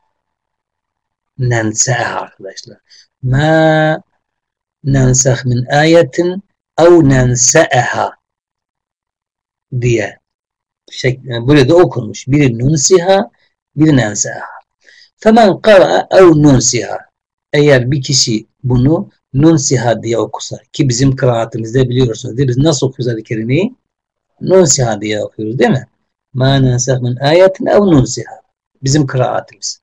Nenseha arkadaşlar. Ma nensah min ayetin ev nenseha diye şeklinde burada okunmuş. Biri nunsiha, biri nenseha. Femen kara ev nunsiha. Eğer bir kişi bunu nunsiha diye okusa ki bizim kıraatimizde biliyorsunuz değil? Biz nasıl okuyoruz ayet-i kerimeyi? Nunsiha diye okuyoruz değil mi? Ma nensah min ayetin ev nunsiha. Bizim kıraatimiz.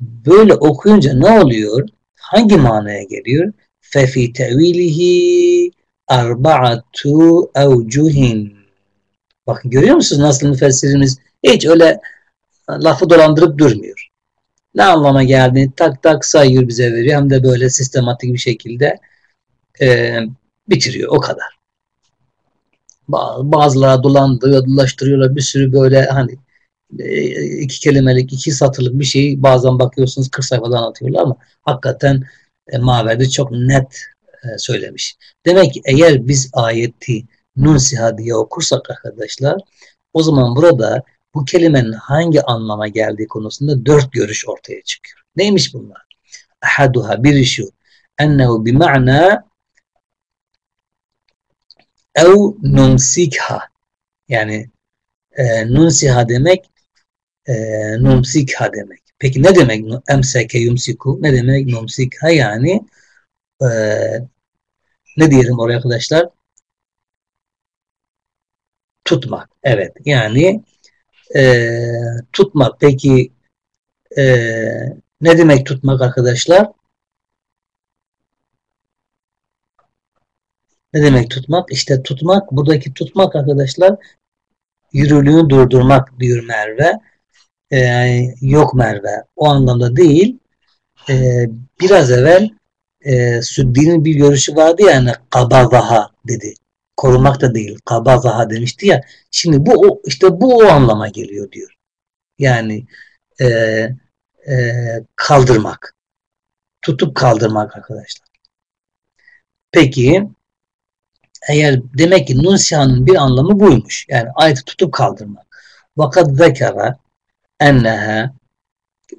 Böyle okuyunca ne oluyor? Hangi manaya geliyor? Fefi tevilihi arba'atu evcuhin. Bakın görüyor musunuz nasıl müfessirimiz hiç öyle lafı dolandırıp durmuyor ne anlama geldiğini tak tak sayıyor bize veriyor. Hem de böyle sistematik bir şekilde e, bitiriyor. O kadar. Bazılara dolandırıyor, dolaştırıyorlar. Bir sürü böyle hani e, iki kelimelik, iki satırlık bir şeyi bazen bakıyorsunuz 40 sayfada anlatıyorlar ama hakikaten e, Maverdi çok net e, söylemiş. Demek ki eğer biz ayeti Nunsiha diye okursak arkadaşlar o zaman burada bu kelimenin hangi anlama geldiği konusunda dört görüş ortaya çıkıyor. Neymiş bunlar? Ahaduha biri şu. Ennehu bima'na ev numsikha yani e, nunsiha demek e, numsikha demek. Peki ne demek emseke yumsiku? Ne demek numsikha yani e, ne diyelim oraya arkadaşlar? Tutmak. Evet. Yani e, tutmak. Peki e, ne demek tutmak arkadaşlar? Ne demek tutmak? İşte tutmak, buradaki tutmak arkadaşlar yürürlüğünü durdurmak diyor Merve. Ee, yok Merve. O anlamda değil. e, biraz evvel e, Süddi'nin bir görüşü vardı ya yani kabazaha dedi. Korumak da değil. Kabazaha demişti ya. Şimdi bu o, işte bu o anlama geliyor diyor. Yani e, e, kaldırmak. Tutup kaldırmak arkadaşlar. Peki eğer demek ki nunsiyanın bir anlamı buymuş. Yani ayeti tutup kaldırmak. Vakat zekara enneha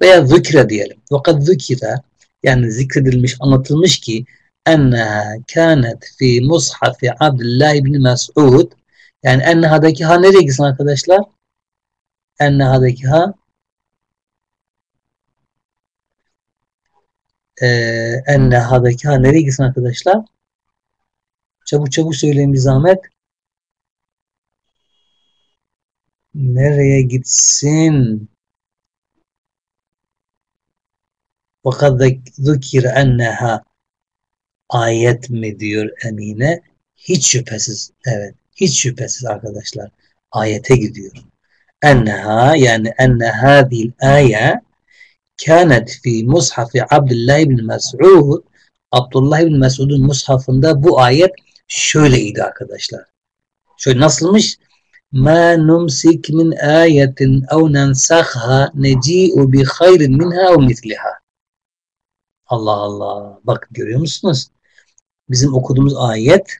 veya zikre diyelim. Vakat zikre yani zikredilmiş, anlatılmış ki enneha kânet fi mushafi Abdullah ibn Mes'ud yani enneha'daki ha nereye gitsin arkadaşlar? Enneha'daki ha e, enneha'daki ha nereye gitsin arkadaşlar? Çabuk çabuk söyleyin bir zahmet. Nereye gitsin? Fakat zükir enneha ayet mi diyor Emine? Hiç şüphesiz. Evet. Hiç şüphesiz arkadaşlar. Ayete gidiyor. Enneha yani enne hadil aya kânet fi mushafi Abdullah ibn Mes'ud Abdullah ibn Mes'ud'un mushafında bu ayet şöyleydi arkadaşlar. Şöyle nasılmış? Ma numsik min ayetin ev nensakha neci'u bi hayrin minha ev mitliha. Allah Allah. Bak görüyor musunuz? Bizim okuduğumuz ayet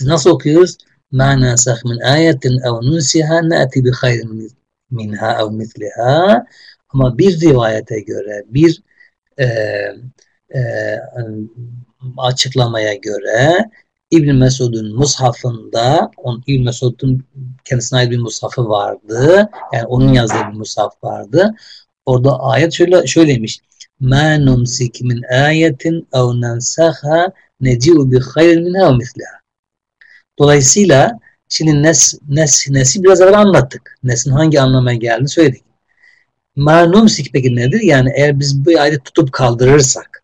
biz nasıl okuyoruz? Nensakh min ayetin ev nunsiha ne'ti bi hayrin minha ev mitliha. Ama bir rivayete göre bir e, e, açıklamaya göre İbn Mesud'un mushafında, on, İbn Mesud'un kendisine ait bir mushafı vardı. Yani onun yazdığı bir mushaf vardı. Orada ayet şöyle şöyleymiş. Ma numsik min ayetin ev nensaha neci'u bi hayrin minha ve misliha. Dolayısıyla şimdi nes, nes, nesi biraz evvel anlattık. Nesin hangi anlamaya geldiğini söyledik. Ma numsik peki nedir? Yani eğer biz bu ayeti tutup kaldırırsak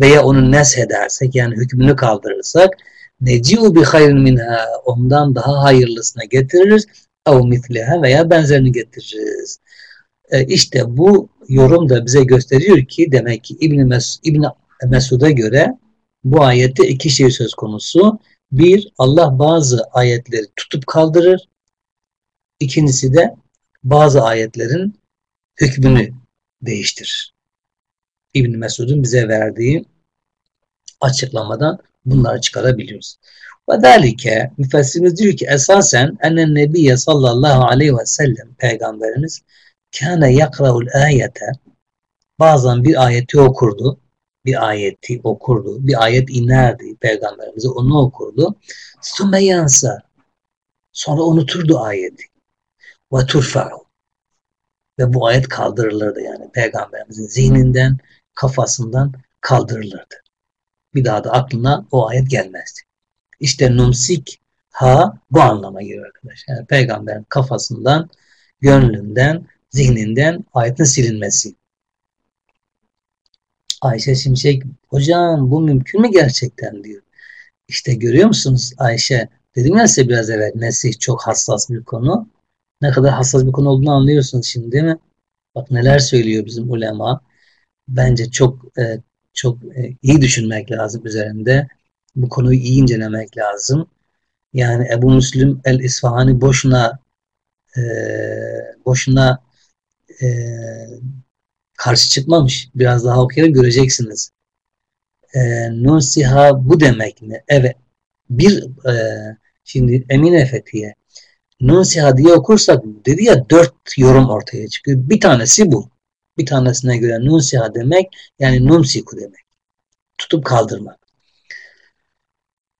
veya onu nes edersek yani hükmünü kaldırırsak neci'u bi hayrin minha ondan daha hayırlısına getiririz ev mitliha veya benzerini getiririz. E işte bu yorum da bize gösteriyor ki demek ki İbn Mes İbn Mesud'a göre bu ayette iki şey söz konusu. Bir, Allah bazı ayetleri tutup kaldırır. İkincisi de bazı ayetlerin hükmünü değiştirir. İbn Mesud'un bize verdiği açıklamadan bunları çıkarabiliyoruz. Ve dalike müfessirimiz diyor ki esasen ennen nebiye sallallahu aleyhi ve sellem peygamberimiz kâne yakra'ul ayete bazen bir ayeti okurdu bir ayeti okurdu. Bir ayet inerdi peygamberimize onu okurdu. Sümeyansa sonra unuturdu ayeti. Ve turfa'u ve bu ayet kaldırılırdı yani peygamberimizin zihninden, kafasından kaldırılırdı. Bir daha da aklına o ayet gelmezdi. İşte numsik ha bu anlama geliyor arkadaşlar. Yani peygamberin kafasından, gönlünden, zihninden ayetin silinmesi. Ayşe Şimşek, hocam bu mümkün mü gerçekten diyor. İşte görüyor musunuz Ayşe, dedim ya size biraz evvel nesih çok hassas bir konu ne kadar hassas bir konu olduğunu anlıyorsunuz şimdi değil mi? Bak neler söylüyor bizim ulema. Bence çok e, çok e, iyi düşünmek lazım üzerinde. Bu konuyu iyi incelemek lazım. Yani Ebu Müslim el İsfahani boşuna e, boşuna e, karşı çıkmamış. Biraz daha okuyalım göreceksiniz. E, Nusiha bu demek mi? Evet. Bir e, şimdi Emine Fethiye Nunsiha diye okursak dedi ya dört yorum ortaya çıkıyor. Bir tanesi bu. Bir tanesine göre nunsiha demek yani numsiku demek. Tutup kaldırmak.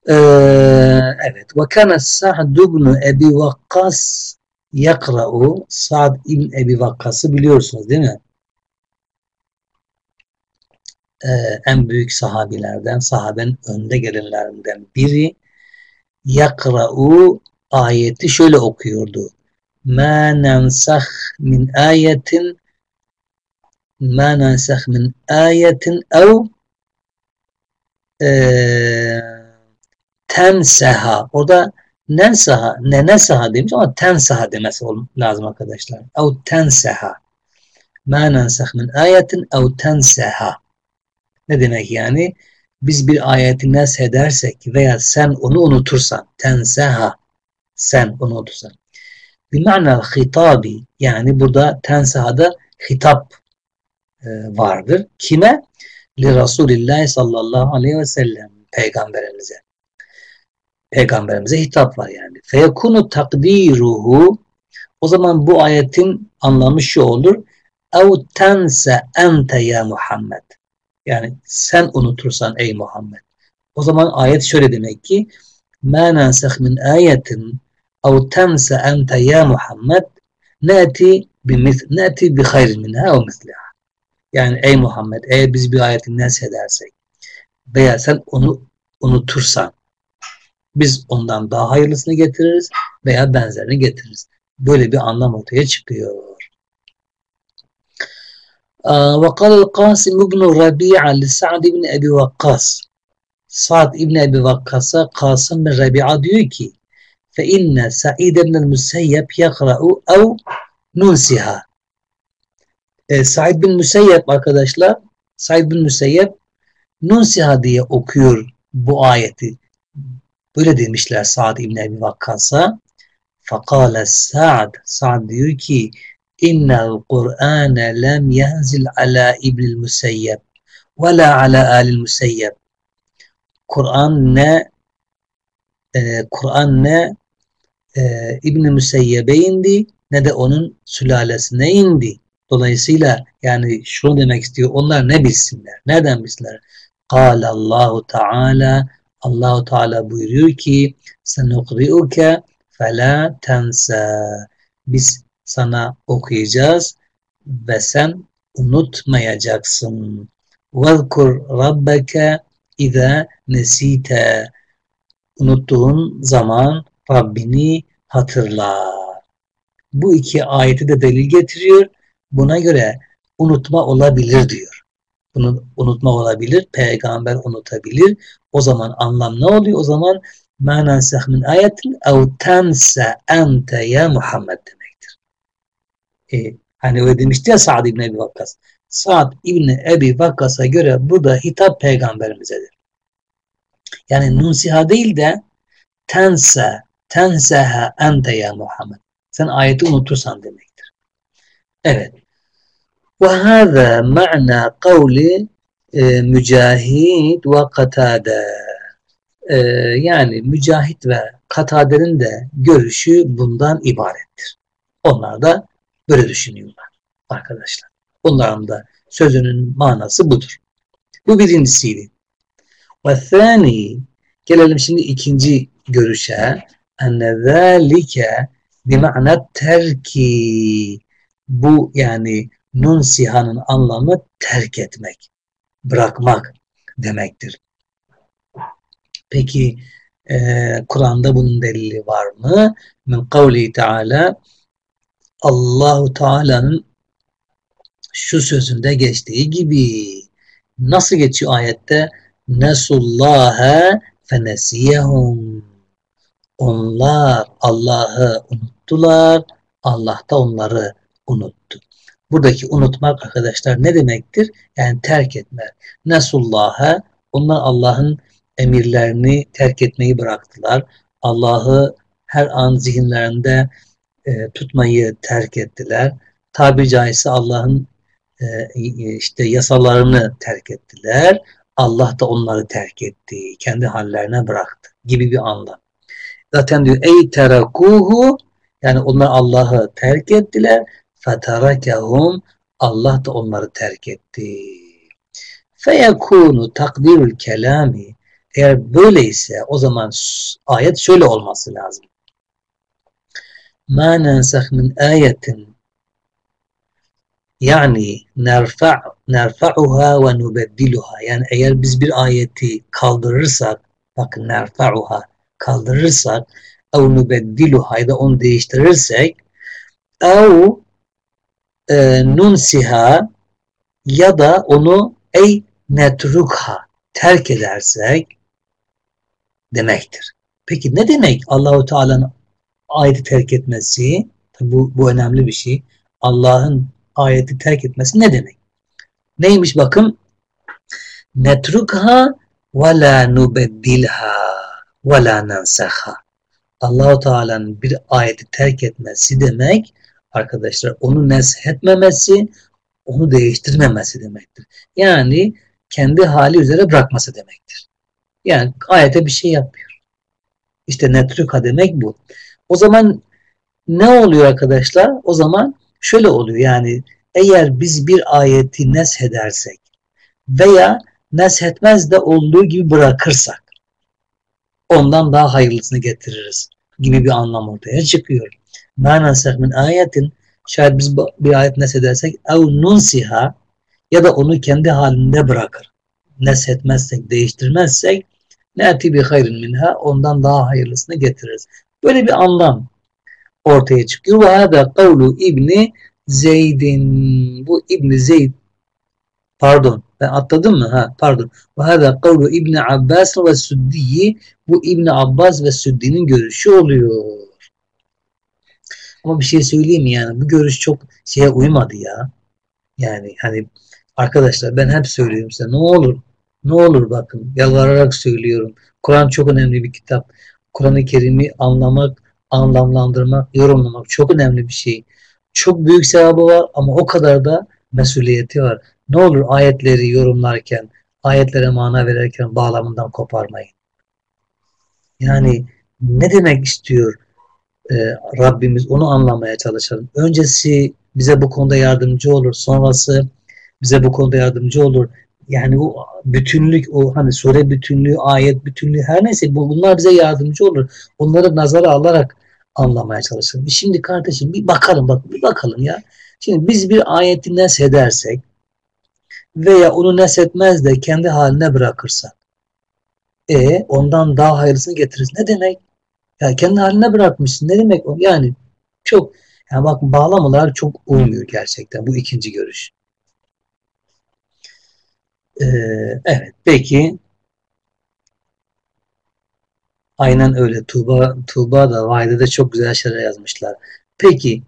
Ee, evet. Ve kana Sa'd ibn Ebi Vakkas yakra'u Sa'd ibn Ebi Vakkas'ı biliyorsunuz değil mi? Ee, en büyük sahabilerden, sahaben önde gelenlerinden biri yakra'u ayeti şöyle okuyordu. Ma nensah min ayetin ma nensah min ayetin ev e, tenseha orada nensaha ne nesaha demiş ama tensaha demesi lazım arkadaşlar. Ev tenseha ma nensah min ayetin ev tenseha. Ne demek yani? Biz bir ayeti neshedersek veya sen onu unutursan, tenseha, sen onu unutursan. Bir mana hitabi, yani burada tensehada hitap e, vardır. Kime? Li Resulillah sallallahu aleyhi ve sellem, peygamberimize. Peygamberimize hitap var yani. Feyekunu takdiruhu o zaman bu ayetin anlamı şu olur. Ev tense ente ya Muhammed. Yani sen unutursan ey Muhammed. O zaman ayet şöyle demek ki min ayetin ev tense ente ya Muhammed nati nati bi hayr minha ve misliha. Yani ey Muhammed eğer biz bir ayeti nesedersek veya sen onu unutursan biz ondan daha hayırlısını getiririz veya benzerini getiririz. Böyle bir anlam ortaya çıkıyor. وقال القاسم بن ربيعة لسعد بن Ebi Vakkas Sa'd İbni Ebi Vakkas'a Kasım bin Rabi'a diyor ki فَاِنَّ سَعِيدَ بْنَ الْمُسَيَّبْ يَقْرَأُ اَوْ نُنْسِهَا e, Said bin Müseyyep arkadaşlar Said bin Müseyyep Nunsiha diye okuyor bu ayeti. Böyle demişler Sa'd İbni Ebi Vakkas'a. Fakale Sa'd Sa'd diyor ki İnnel Kur'ane lem yenzil ala İbnil Müseyyep ve la ala alil Müseyyep. Kur'an ne e, Kur'an ne e, İbn-i Müseyyeb'e indi ne de onun sülalesine indi. Dolayısıyla yani şunu demek istiyor. Onlar ne bilsinler? Nereden bilsinler? Kâle Allahu Teala Allahu Teala buyuruyor ki senukri'uke fela tensa. Biz sana okuyacağız ve sen unutmayacaksın. Vezkur rabbeke iza nesite. Unuttuğun zaman Rabbini hatırla. Bu iki ayeti de delil getiriyor. Buna göre unutma olabilir diyor. Bunu unutma olabilir. Peygamber unutabilir. O zaman anlam ne oluyor? O zaman ma nansah min ayetin ev tense ente ya Muhammed demektir. E, hani öyle demişti ya Sa'd İbni Ebi Vakkas. Sa'd İbni Ebi Vakkas'a göre bu da hitap peygamberimizedir. Yani nunsiha değil de tense, tenseha ente ya Muhammed. Sen ayeti unutursan demektir. Evet. وهذا معنى قول Mücahid ve Katade. Ee, yani Mücahit ve Katade'nin de görüşü bundan ibarettir. Onlar da böyle düşünüyorlar arkadaşlar. Onların da sözünün manası budur. Bu birincisiydi. Ve thani gelelim şimdi ikinci görüşe enne zâlike bima'na terki bu yani nun sihanın anlamı terk etmek, bırakmak demektir. Peki e, Kur'an'da bunun delili var mı? Min kavli Teala Allahu Teala'nın şu sözünde geçtiği gibi nasıl geçiyor ayette? Nesullaha fenesiyehum onlar Allah'ı unuttular. Allah da onları unuttu. Buradaki unutmak arkadaşlar ne demektir? Yani terk etme. Nasullah'a onlar Allah'ın emirlerini terk etmeyi bıraktılar. Allah'ı her an zihinlerinde e, tutmayı terk ettiler. Tabi caizse Allah'ın e, işte yasalarını terk ettiler. Allah da onları terk etti. Kendi hallerine bıraktı gibi bir anlam. Zaten diyor ey terakuhu yani onlar Allah'ı terk ettiler fetarakehum Allah da onları terk etti. Feyekunu takdirül kelami eğer böyleyse o zaman ayet şöyle olması lazım. Ma nensah min ayetin yani nerfa nerfa'uha ve nubeddiluha yani eğer biz bir ayeti kaldırırsak bakın nerfa'uha kaldırırsak ev nubeddiluha ya da onu değiştirirsek ev e, nunsiha ya da onu ey netrukha terk edersek demektir. Peki ne demek Allahu Teala'nın ayeti terk etmesi? Tabi bu, bu önemli bir şey. Allah'ın ayeti terk etmesi ne demek? Neymiş bakın? Netrukha ve la nubeddilha ve la nansaha. Allahu Teala'nın bir ayeti terk etmesi demek arkadaşlar onu neshetmemesi, onu değiştirmemesi demektir. Yani kendi hali üzere bırakması demektir. Yani ayete bir şey yapmıyor. İşte netruka demek bu. O zaman ne oluyor arkadaşlar? O zaman şöyle oluyor yani eğer biz bir ayeti neshedersek veya neshetmez de olduğu gibi bırakırsak ondan daha hayırlısını getiririz gibi bir anlam ortaya çıkıyor. Manasah min ayetin şayet biz bir ayet neshedersek ev nunsiha ya da onu kendi halinde bırakır. Neshetmezsek, değiştirmezsek ne'ti bi hayrin minha ondan daha hayırlısını getiririz. Böyle bir anlam ortaya çıkıyor. Ve hada kavlu İbni Zeyd'in. Bu İbni Zeyd pardon ben atladım mı? Ha, pardon. Ve hada kavlu İbni Abbas ve Süddi'yi bu İbni Abbas ve Süddi'nin görüşü oluyor. Ama bir şey söyleyeyim mi yani bu görüş çok şeye uymadı ya. Yani hani arkadaşlar ben hep söylüyorum size ne olur ne olur bakın yalvararak söylüyorum. Kur'an çok önemli bir kitap. Kur'an-ı Kerim'i anlamak, anlamlandırmak, yorumlamak çok önemli bir şey. Çok büyük sevabı var ama o kadar da mesuliyeti var. Ne olur ayetleri yorumlarken, ayetlere mana verirken bağlamından koparmayın. Yani ne demek istiyor e, Rabbimiz onu anlamaya çalışalım. Öncesi bize bu konuda yardımcı olur. Sonrası bize bu konuda yardımcı olur. Yani o bütünlük, o hani sure bütünlüğü, ayet bütünlüğü her neyse bunlar bize yardımcı olur. Onları nazara alarak anlamaya çalışalım. Şimdi kardeşim bir bakalım bak bir bakalım ya. Şimdi biz bir ayeti neshedersek veya onu neshetmez de kendi haline bırakırsak e ondan daha hayırlısını getiririz. Ne demek? Ya kendi haline bırakmışsın. Ne demek o? Yani çok yani bak bağlamalar çok uymuyor gerçekten. Bu ikinci görüş. Ee, evet peki aynen öyle Tuğba, Tuğba da Vahide de çok güzel şeyler yazmışlar. Peki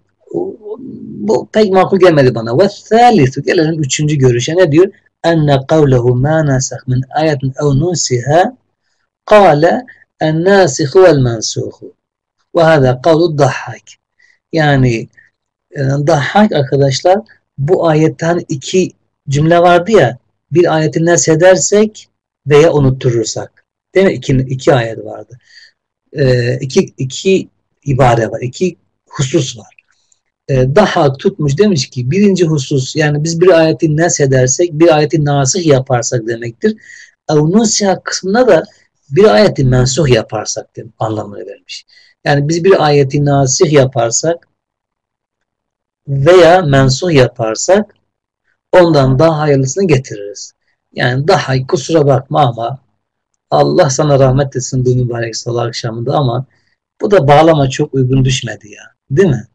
bu pek makul gelmedi bana. Ve thalithu gelelim üçüncü görüşe ne diyor? Enne kavlehu ma nasah min ayetin ev nunsiha kâle nasihu vel mensuhu. Ve hâzâ kavlu dahhak. Yani e, dahhak arkadaşlar bu ayetten iki cümle vardı ya bir ayeti nesedersek veya unutturursak. Değil mi? İki, iki ayet vardı. Ee, iki, iki ibare var. iki husus var. Ee, daha tutmuş demiş ki birinci husus yani biz bir ayeti nesedersek bir ayeti nasih yaparsak demektir. Nusya kısmına da bir ayeti mensuh yaparsak demek, anlamını vermiş. Yani biz bir ayeti nasih yaparsak veya mensuh yaparsak ondan daha hayırlısını getiririz. Yani daha kusura bakma ama Allah sana rahmet etsin bu mübarek salı akşamında ama bu da bağlama çok uygun düşmedi ya. Değil mi?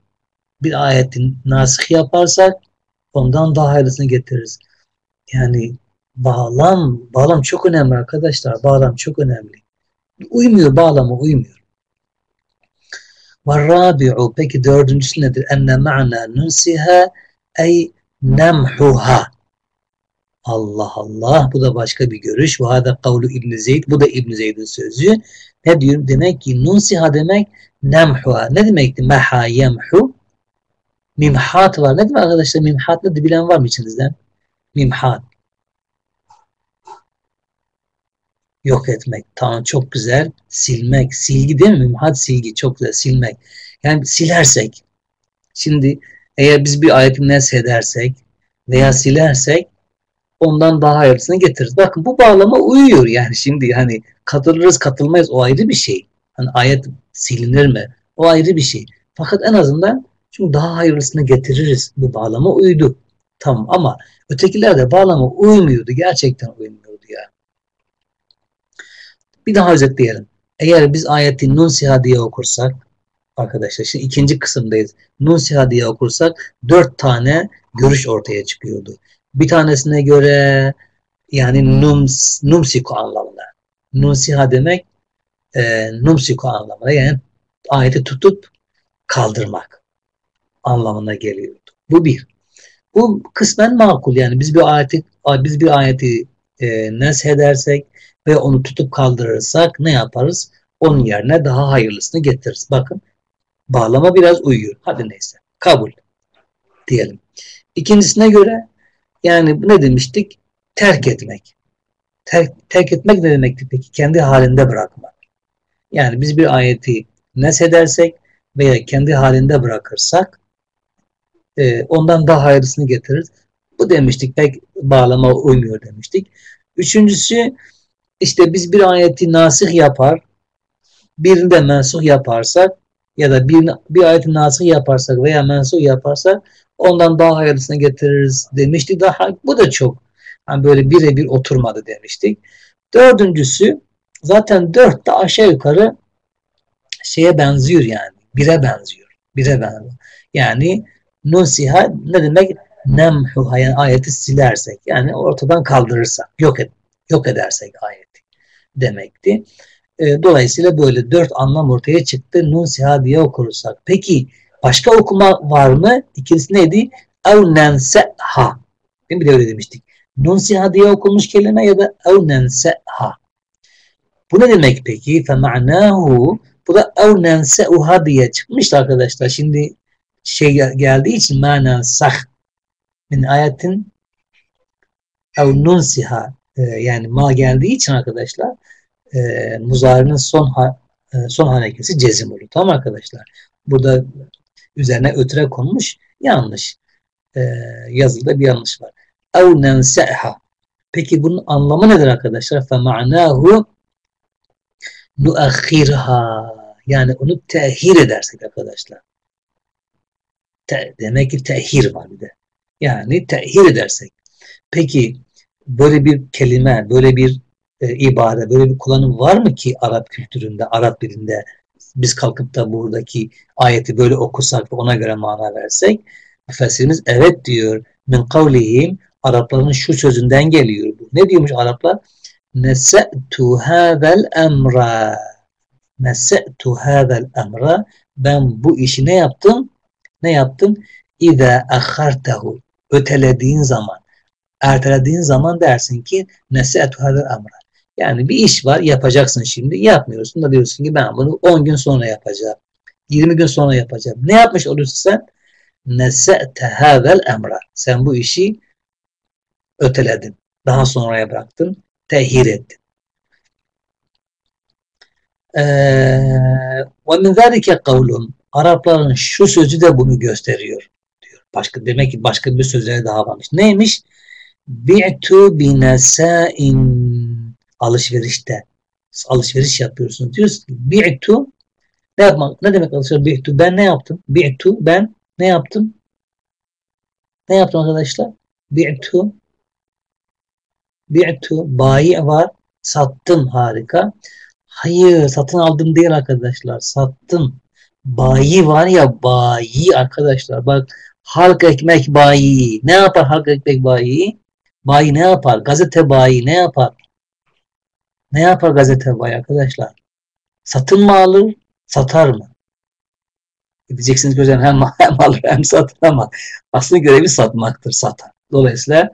Bir ayetin nasih yaparsak ondan daha hayırlısını getiririz. Yani bağlam, bağlam çok önemli arkadaşlar. Bağlam çok önemli. Uymuyor bağlama uymuyor. Ve peki dördüncüsü nedir? Enne ma'na nunsiha ey nemhuha. Allah Allah. Bu da başka bir görüş. Ve hada kavlu İbn. Bu da İbn Zeyd'in sözü. Ne diyor? Demek ki nunsiha demek nemhuha. Ne demekti? Meha yemhu. Mimhat var. Ne demek arkadaşlar? Mimhat ne bilen var mı içinizden? Mimhat. Yok etmek. Tamam çok güzel. Silmek. Silgi değil mi? Mimhat silgi. Çok güzel. Silmek. Yani silersek. Şimdi eğer biz bir ayeti neshedersek veya silersek ondan daha hayırlısını getiririz. Bakın bu bağlama uyuyor yani şimdi hani katılırız katılmayız o ayrı bir şey. Hani ayet silinir mi? O ayrı bir şey. Fakat en azından çünkü daha hayırlısını getiririz. Bu bağlama uydu. Tamam ama ötekilerde bağlama uymuyordu. Gerçekten uymuyordu. Bir daha özetleyelim. Eğer biz ayeti Nunsiha diye okursak arkadaşlar şimdi ikinci kısımdayız. Nunsiha diye okursak dört tane görüş ortaya çıkıyordu. Bir tanesine göre yani nums, numsiko anlamına. Nunsiha demek e, numsiko anlamına yani ayeti tutup kaldırmak anlamına geliyordu. Bu bir. Bu kısmen makul yani biz bir ayeti biz bir ayeti e, nesh edersek ve onu tutup kaldırırsak ne yaparız? Onun yerine daha hayırlısını getiririz. Bakın bağlama biraz uyuyor. Hadi neyse. Kabul diyelim. İkincisine göre yani ne demiştik? Terk etmek. Terk, terk etmek ne demekti peki? Kendi halinde bırakmak. Yani biz bir ayeti nesedersek veya kendi halinde bırakırsak e, ondan daha hayırlısını getiririz. Bu demiştik. Pek bağlama uymuyor demiştik. Üçüncüsü işte biz bir ayeti nasih yapar, birini de mensuh yaparsak ya da bir, bir ayeti nasih yaparsak veya mensuh yaparsak ondan daha hayırlısını getiririz demiştik. Daha bu da çok yani böyle birebir oturmadı demiştik. Dördüncüsü zaten dört de aşağı yukarı şeye benziyor yani. Bire benziyor. Bire benziyor. Yani nusiha ne demek? Nemhuha yani ayeti silersek. Yani ortadan kaldırırsak. Yok, et, yok edersek ayeti demekti. E, dolayısıyla böyle dört anlam ortaya çıktı. Nusiha diye okursak. Peki başka okuma var mı? İkincisi neydi? Ev nenseha. Değil? Bir de öyle demiştik. Nunsiha diye okunmuş kelime ya da ev nenseha. Bu ne demek peki? Fema'nahu bu da ev nenseuha diye çıkmıştı arkadaşlar. Şimdi şey geldiği için manen sah min ayetin ev nunsiha e, yani ma geldiği için arkadaşlar e, muzarinin son ha, e, son harekesi cezim olur. Tamam arkadaşlar. Burada üzerine ötüre konmuş yanlış. E, yazıda bir yanlış var. Ev nenseha. Peki bunun anlamı nedir arkadaşlar? Ma'nahu nuakhirha. Yani onu tehir edersek arkadaşlar. Te, demek ki tehir var bir de. Yani tehir edersek. Peki böyle bir kelime, böyle bir e, ibare, böyle bir kullanım var mı ki Arap kültüründe, Arap dilinde biz kalkıp da buradaki ayeti böyle okusak ve ona göre mana versek müfessirimiz evet diyor. Min kavlihim Arapların şu sözünden geliyor. bu. Ne diyormuş Araplar? Nese'tu hâzel emra. Nese'tu hâzel emra. Ben bu işi ne yaptım? Ne yaptım? İza akhartehu. Ötelediğin zaman, ertelediğin zaman dersin ki nese'tu hâzel emra. Yani bir iş var yapacaksın şimdi yapmıyorsun da diyorsun ki ben bunu 10 gün sonra yapacağım. 20 gün sonra yapacağım. Ne yapmış olursun sen? Nese'te hâzel emra. Sen bu işi öteledin. Daha sonraya bıraktın. Tehir ettin. Ve min zâlike kavlun Arapların şu sözü de bunu gösteriyor. diyor. Başka demek ki başka bir sözleri daha varmış. Neymiş? Bi'tu binesâin alışverişte alışveriş yapıyorsunuz. Diyoruz ki bi'tu ne yapmak? Ne demek alışveriş? Bi'tu ben ne yaptım? Bi'tu ben ne yaptım? Ne yaptım arkadaşlar? Bi'tu bi'tu bayi var. Sattım harika. Hayır satın aldım değil arkadaşlar. Sattım. Bayi var ya bayi arkadaşlar. Bak halk ekmek bayi. Ne yapar halk ekmek bayi? Bayi ne yapar? Gazete bayi ne yapar? Ne yapar gazete bayi arkadaşlar? Satın mı alır? Satar mı? Diyeceksiniz hocam hem, *laughs* hem alır hem satır ama aslında görevi satmaktır satar. Dolayısıyla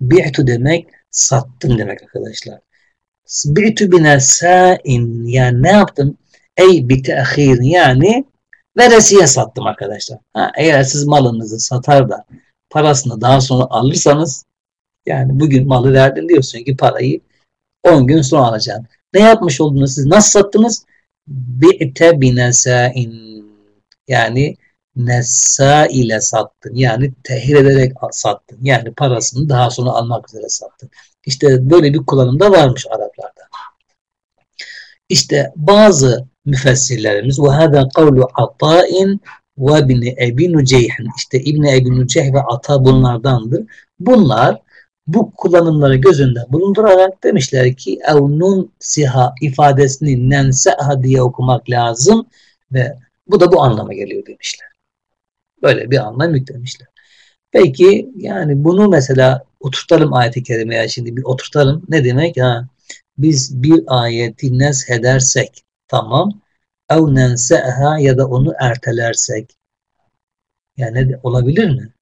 bi'tu demek sattım demek arkadaşlar. Bi'tu binesâin yani ne yaptım? Ey bi te'khir yani veresiye sattım arkadaşlar. Ha, eğer siz malınızı satar da parasını daha sonra alırsanız yani bugün malı verdin diyorsun ki parayı 10 gün sonra alacağım. Ne yapmış oldunuz siz? Nasıl sattınız? Bi'te binesâin yani nessa ile sattın. Yani tehir ederek sattın. Yani parasını daha sonra almak üzere sattın. İşte böyle bir kullanım da varmış Araplarda. İşte bazı müfessirlerimiz ve hâzâ kavlu atâin ve ibn Ebi Nuceyh'in işte İbn Ebi Nuceyh ve Ata bunlardandır. Bunlar bu kullanımları göz önünde bulundurarak demişler ki evnun siha ifadesini nenseha diye okumak lazım ve bu da bu anlama geliyor demişler. Böyle bir anlam yüklemişler. Peki yani bunu mesela oturtalım ayeti kerimeye şimdi bir oturtalım. Ne demek? Ha, biz bir ayeti nesh edersek tamam ev nenseha ya da onu ertelersek yani olabilir mi?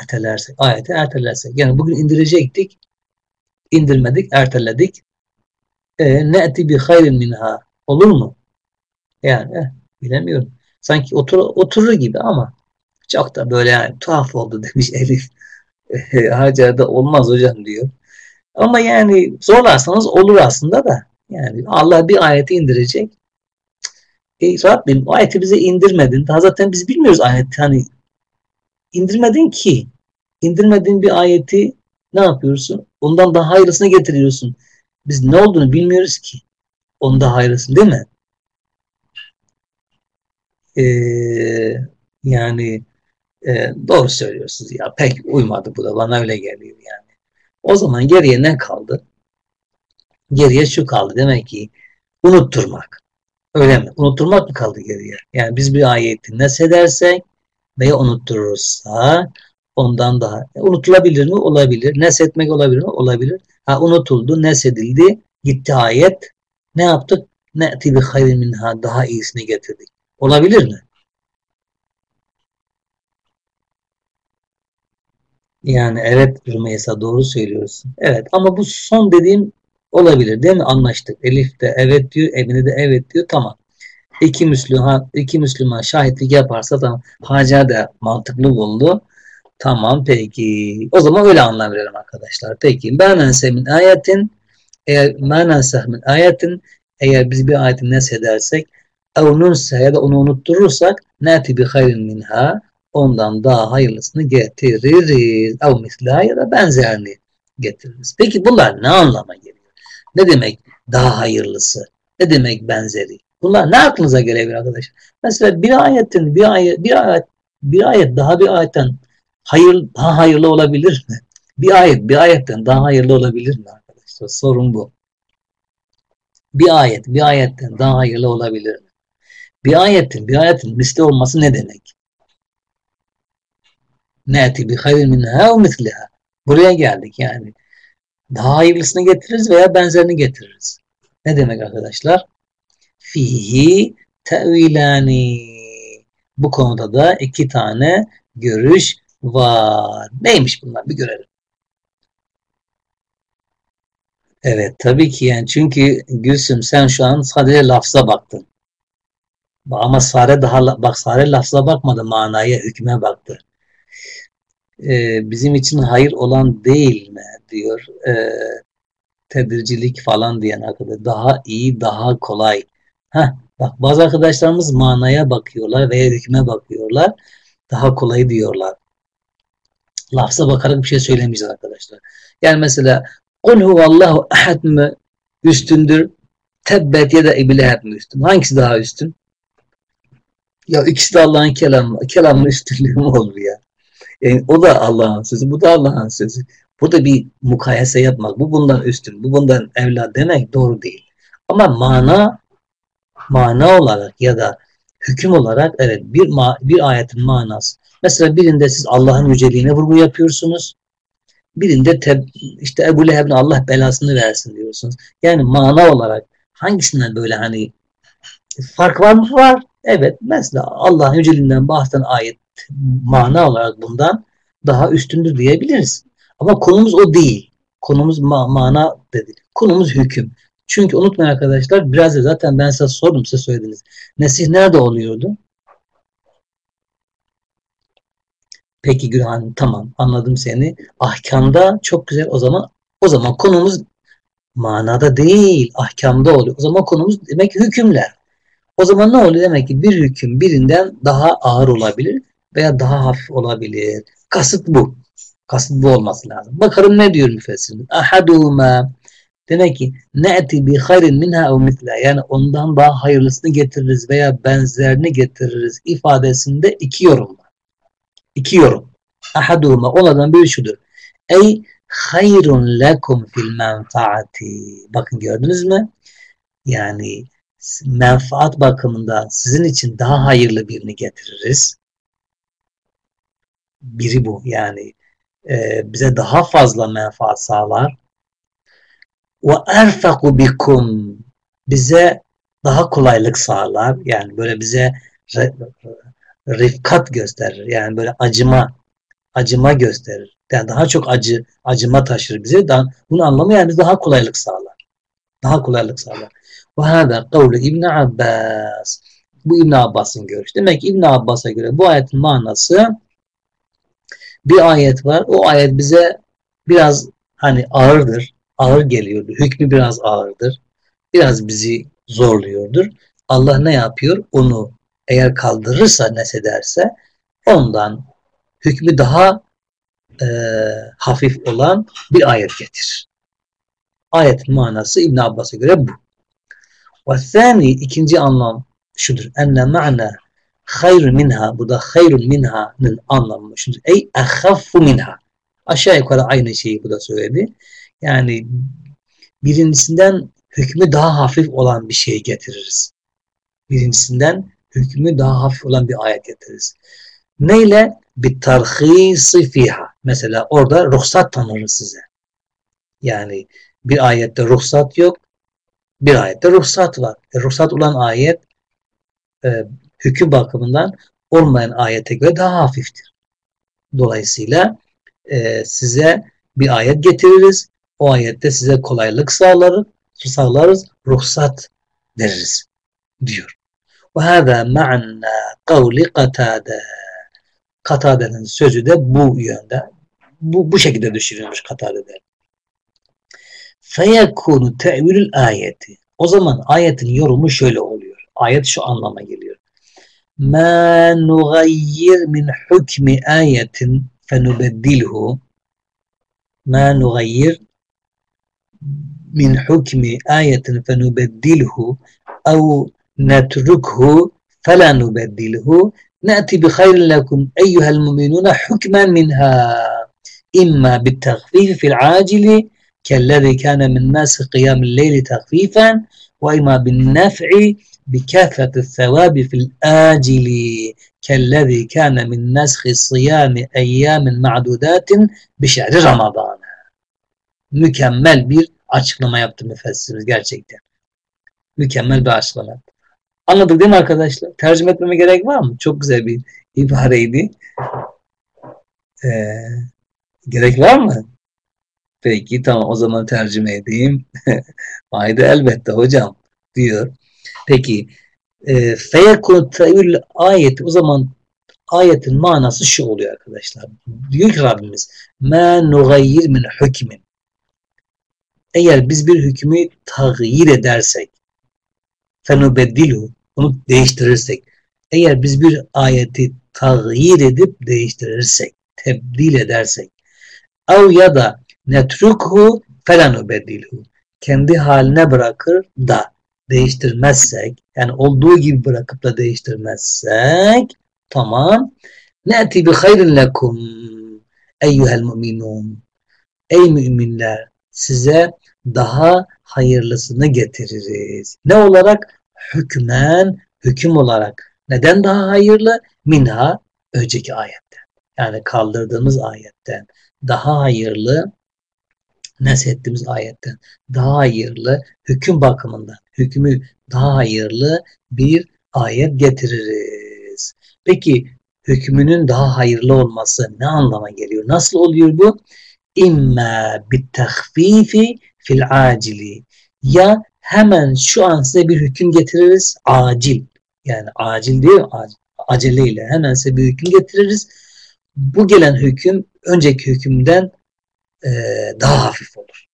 Ertelersek, ayeti ertelersek. Yani bugün indirecektik, indirmedik, erteledik. E, ne'ti bi hayrin minha. Olur mu? Yani eh, bilemiyorum. Sanki otur, oturur gibi ama çok da böyle yani tuhaf oldu demiş *laughs* Elif. E, Hacer'de olmaz hocam diyor. Ama yani zorlarsanız olur aslında da. Yani Allah bir ayeti indirecek. E, Rabbim o ayeti bize indirmedin. Daha zaten biz bilmiyoruz ayeti. Hani indirmedin ki. İndirmediğin bir ayeti ne yapıyorsun? Ondan daha hayırlısını getiriyorsun. Biz ne olduğunu bilmiyoruz ki. Onda hayırlısın değil mi? Ee, yani e, doğru söylüyorsunuz ya. Pek uymadı bu da. Bana öyle geliyor yani. O zaman geriye ne kaldı? Geriye şu kaldı. Demek ki unutturmak. Öyle mi? Unutturmak mı kaldı geriye? Yani biz bir ayeti nesedersek veya unutturursa ondan daha e, unutulabilir mi? Olabilir. Nesetmek olabilir mi? Olabilir. Ha unutuldu, nesedildi, gitti ayet. Ne yaptık? Ne'ti bi hayrin minha daha iyisini getirdik. Olabilir mi? Yani evet Rümeysa doğru söylüyorsun. Evet ama bu son dediğim olabilir değil mi? Anlaştık. Elif de evet diyor, Emine de evet diyor. Tamam. İki Müslüman, iki Müslüman şahitlik yaparsa tamam. Hacer de mantıklı buldu. Tamam peki. O zaman öyle anlam arkadaşlar. Peki. Menense min ayetin eğer menense min ayetin eğer biz bir ayeti nesedersek ev nunse ya da onu unutturursak neti bi hayrin minha ondan daha hayırlısını getiririz. Ev misla ya da benzerini getiririz. Peki bunlar ne anlama geliyor? Ne demek daha hayırlısı? Ne demek benzeri? Bunlar ne aklınıza gelebilir arkadaşlar? Mesela bir ayetin bir ayet bir ayet bir ayet daha bir ayetten hayır daha hayırlı olabilir mi? Bir ayet bir ayetten daha hayırlı olabilir mi arkadaşlar? Sorun bu. Bir ayet bir ayetten daha hayırlı olabilir mi? Bir ayetin bir ayetin misli olması ne demek? Neti bi hayrin minha misliha. Buraya geldik yani. Daha hayırlısını getiririz veya benzerini getiririz. Ne demek arkadaşlar? Fihi tevilani. Bu konuda da iki tane görüş var. Neymiş bunlar bir görelim. Evet tabii ki yani çünkü Gülsüm sen şu an sadece lafza baktın. Ama Sare daha bak Sare lafza bakmadı manaya hükme baktı. Ee, bizim için hayır olan değil mi diyor e, tedircilik falan diyen arkadaş. Daha iyi daha kolay. Heh, bak bazı arkadaşlarımız manaya bakıyorlar veya hükme bakıyorlar. Daha kolay diyorlar lafza bakarak bir şey söylemeyeceğiz arkadaşlar. Yani mesela Kul huvallahu ahad mı üstündür? Tebbet ya da Ebileheb mi üstün? Hangisi daha üstün? Ya ikisi de Allah'ın kelamı. Kelamın üstünlüğü mü olur ya? Yani o da Allah'ın sözü, bu da Allah'ın sözü. Burada bir mukayese yapmak, bu bundan üstün, bu bundan evlat demek doğru değil. Ama mana mana olarak ya da hüküm olarak evet bir ma bir ayetin manası Mesela birinde siz Allah'ın yüceliğine vurgu yapıyorsunuz. Birinde işte Ebu Leheb'in Allah belasını versin diyorsunuz. Yani mana olarak hangisinden böyle hani fark var mı? Var. Evet. Mesela Allah'ın yüceliğinden bahseden ayet mana olarak bundan daha üstündür diyebiliriz. Ama konumuz o değil. Konumuz ma mana dedi. Konumuz hüküm. Çünkü unutmayın arkadaşlar biraz da zaten ben size sordum size söylediniz. Nesih nerede oluyordu? Peki Gülhan tamam anladım seni. Ahkamda çok güzel o zaman o zaman konumuz manada değil ahkamda oluyor. O zaman konumuz demek ki hükümler. O zaman ne oluyor? Demek ki bir hüküm birinden daha ağır olabilir veya daha hafif olabilir. Kasıt bu. Kasıt bu olması lazım. Bakalım ne diyor müfessirimiz. Ahaduma demek ki ne'ti bi hayrin minha ev mitla yani ondan daha hayırlısını getiririz veya benzerini getiririz ifadesinde iki yorum var. İki yorum. Ahaduhuma onlardan biri şudur. Ey hayrun lekum fil menfaati. Bakın gördünüz mü? Yani menfaat bakımında sizin için daha hayırlı birini getiririz. Biri bu yani e, bize daha fazla menfaat sağlar. Ve erfaku bikum bize daha kolaylık sağlar. Yani böyle bize rifkat gösterir. Yani böyle acıma acıma gösterir. Yani daha çok acı acıma taşır bize. Bunu anlamaya biz daha kolaylık sağlar. Daha kolaylık sağlar. Ve hâdâ kavlu İbn Abbas. Bu İbn Abbas'ın görüşü. Demek ki İbn Abbas'a göre bu ayetin manası bir ayet var. O ayet bize biraz hani ağırdır. Ağır geliyordur. Hükmü biraz ağırdır. Biraz bizi zorluyordur. Allah ne yapıyor? Onu eğer kaldırırsa, nesederse ondan hükmü daha e, hafif olan bir ayet getir. Ayetin manası İbn Abbas'a göre bu. Ve ikinci anlam şudur. Enne ma'na hayr minha bu da hayr minha'nın anlamı şudur. Ey ehaffu minha. Aşağı yukarı aynı şeyi bu da söyledi. Yani birincisinden hükmü daha hafif olan bir şey getiririz. Birincisinden hükmü daha hafif olan bir ayet getiririz. Neyle? Bir tarhisi fiha. Mesela orada ruhsat tanırız size. Yani bir ayette ruhsat yok, bir ayette ruhsat var. E, ruhsat olan ayet e, hüküm bakımından olmayan ayete göre daha hafiftir. Dolayısıyla e, size bir ayet getiririz. O ayette size kolaylık sağlarız, sağlarız, ruhsat veririz diyor. Ve hâzâ ma'na kavli katâde. Katade'nin sözü de bu yönde. Bu, bu şekilde düşünülmüş Katade'de. Feyekûnu te'vilül ayeti. O zaman ayetin yorumu şöyle oluyor. Ayet şu anlama geliyor. Ma nugayyir min hukmi ayetin fenubeddilhu ma nugayyir min hukmi ayetin fenubeddilhu ev netrukhu fela nubeddilhu نأتي بخير لكم أيها المؤمنون حكما منها. إما بالتخفيف في العاجل كالذي كان من ناس قيام الليل تخفيفا وإما بالنفع بكثرة الثواب في الآجل كالذي كان من نسخ الصيام أيام معدودات بشهر رمضان. Mükemmel bir açıklama yaptı müfessirimiz gerçekten. Mükemmel bir açıklama. Anladık değil mi arkadaşlar? Tercüme etmeme gerek var mı? Çok güzel bir ibareydi. Ee, gerek var mı? Peki tamam o zaman tercüme edeyim. *laughs* Haydi elbette hocam diyor. Peki e, feyekun ayeti o zaman ayetin manası şu oluyor arkadaşlar. Diyor ki Rabbimiz ma nugayyir min hükmin eğer biz bir hükmü tağyir edersek fenubeddilu onu değiştirirsek eğer biz bir ayeti tağyir edip değiştirirsek tebdil edersek ev ya da netrukhu felenubeddilu kendi haline bırakır da değiştirmezsek yani olduğu gibi bırakıp da değiştirmezsek tamam. Ne'ti bi hayrin lekum eyyuhel mu'minun. Ey müminler size daha hayırlısını getiririz. Ne olarak? Hükmen, hüküm olarak. Neden daha hayırlı? Minha, önceki ayetten. Yani kaldırdığımız ayetten. Daha hayırlı, neshettiğimiz ayetten. Daha hayırlı, hüküm bakımından. Hükmü daha hayırlı bir ayet getiririz. Peki hükmünün daha hayırlı olması ne anlama geliyor? Nasıl oluyor bu? İmma bitahfifi fil acili. Ya hemen şu an size bir hüküm getiririz. Acil. Yani acil değil acil. Aceleyle hemen size bir hüküm getiririz. Bu gelen hüküm önceki hükümden e, daha hafif olur.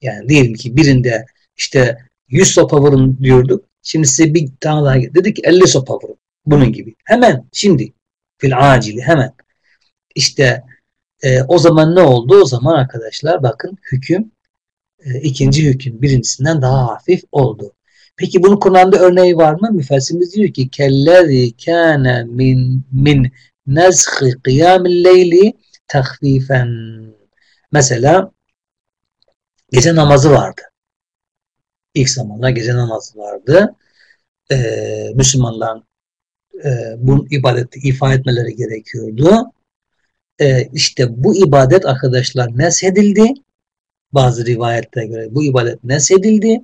Yani diyelim ki birinde işte 100 sopa vurun diyorduk. Şimdi size bir tane daha dedik ki 50 sopa vurun. Bunun gibi. Hemen şimdi fil acili hemen. İşte e, o zaman ne oldu? O zaman arkadaşlar bakın hüküm e, ikinci hüküm birincisinden daha hafif oldu. Peki bunun Kur'an'da örneği var mı? Müfessimiz diyor ki kellezi kâne min min nezhi kıyamil leyli tahfifen. Mesela gece namazı vardı. İlk zamanlar gece namazı vardı. Ee, Müslümanların e, bu ibadeti ifa etmeleri gerekiyordu. Ee, işte bu ibadet arkadaşlar nesedildi bazı rivayetlere göre bu ibadet nesedildi.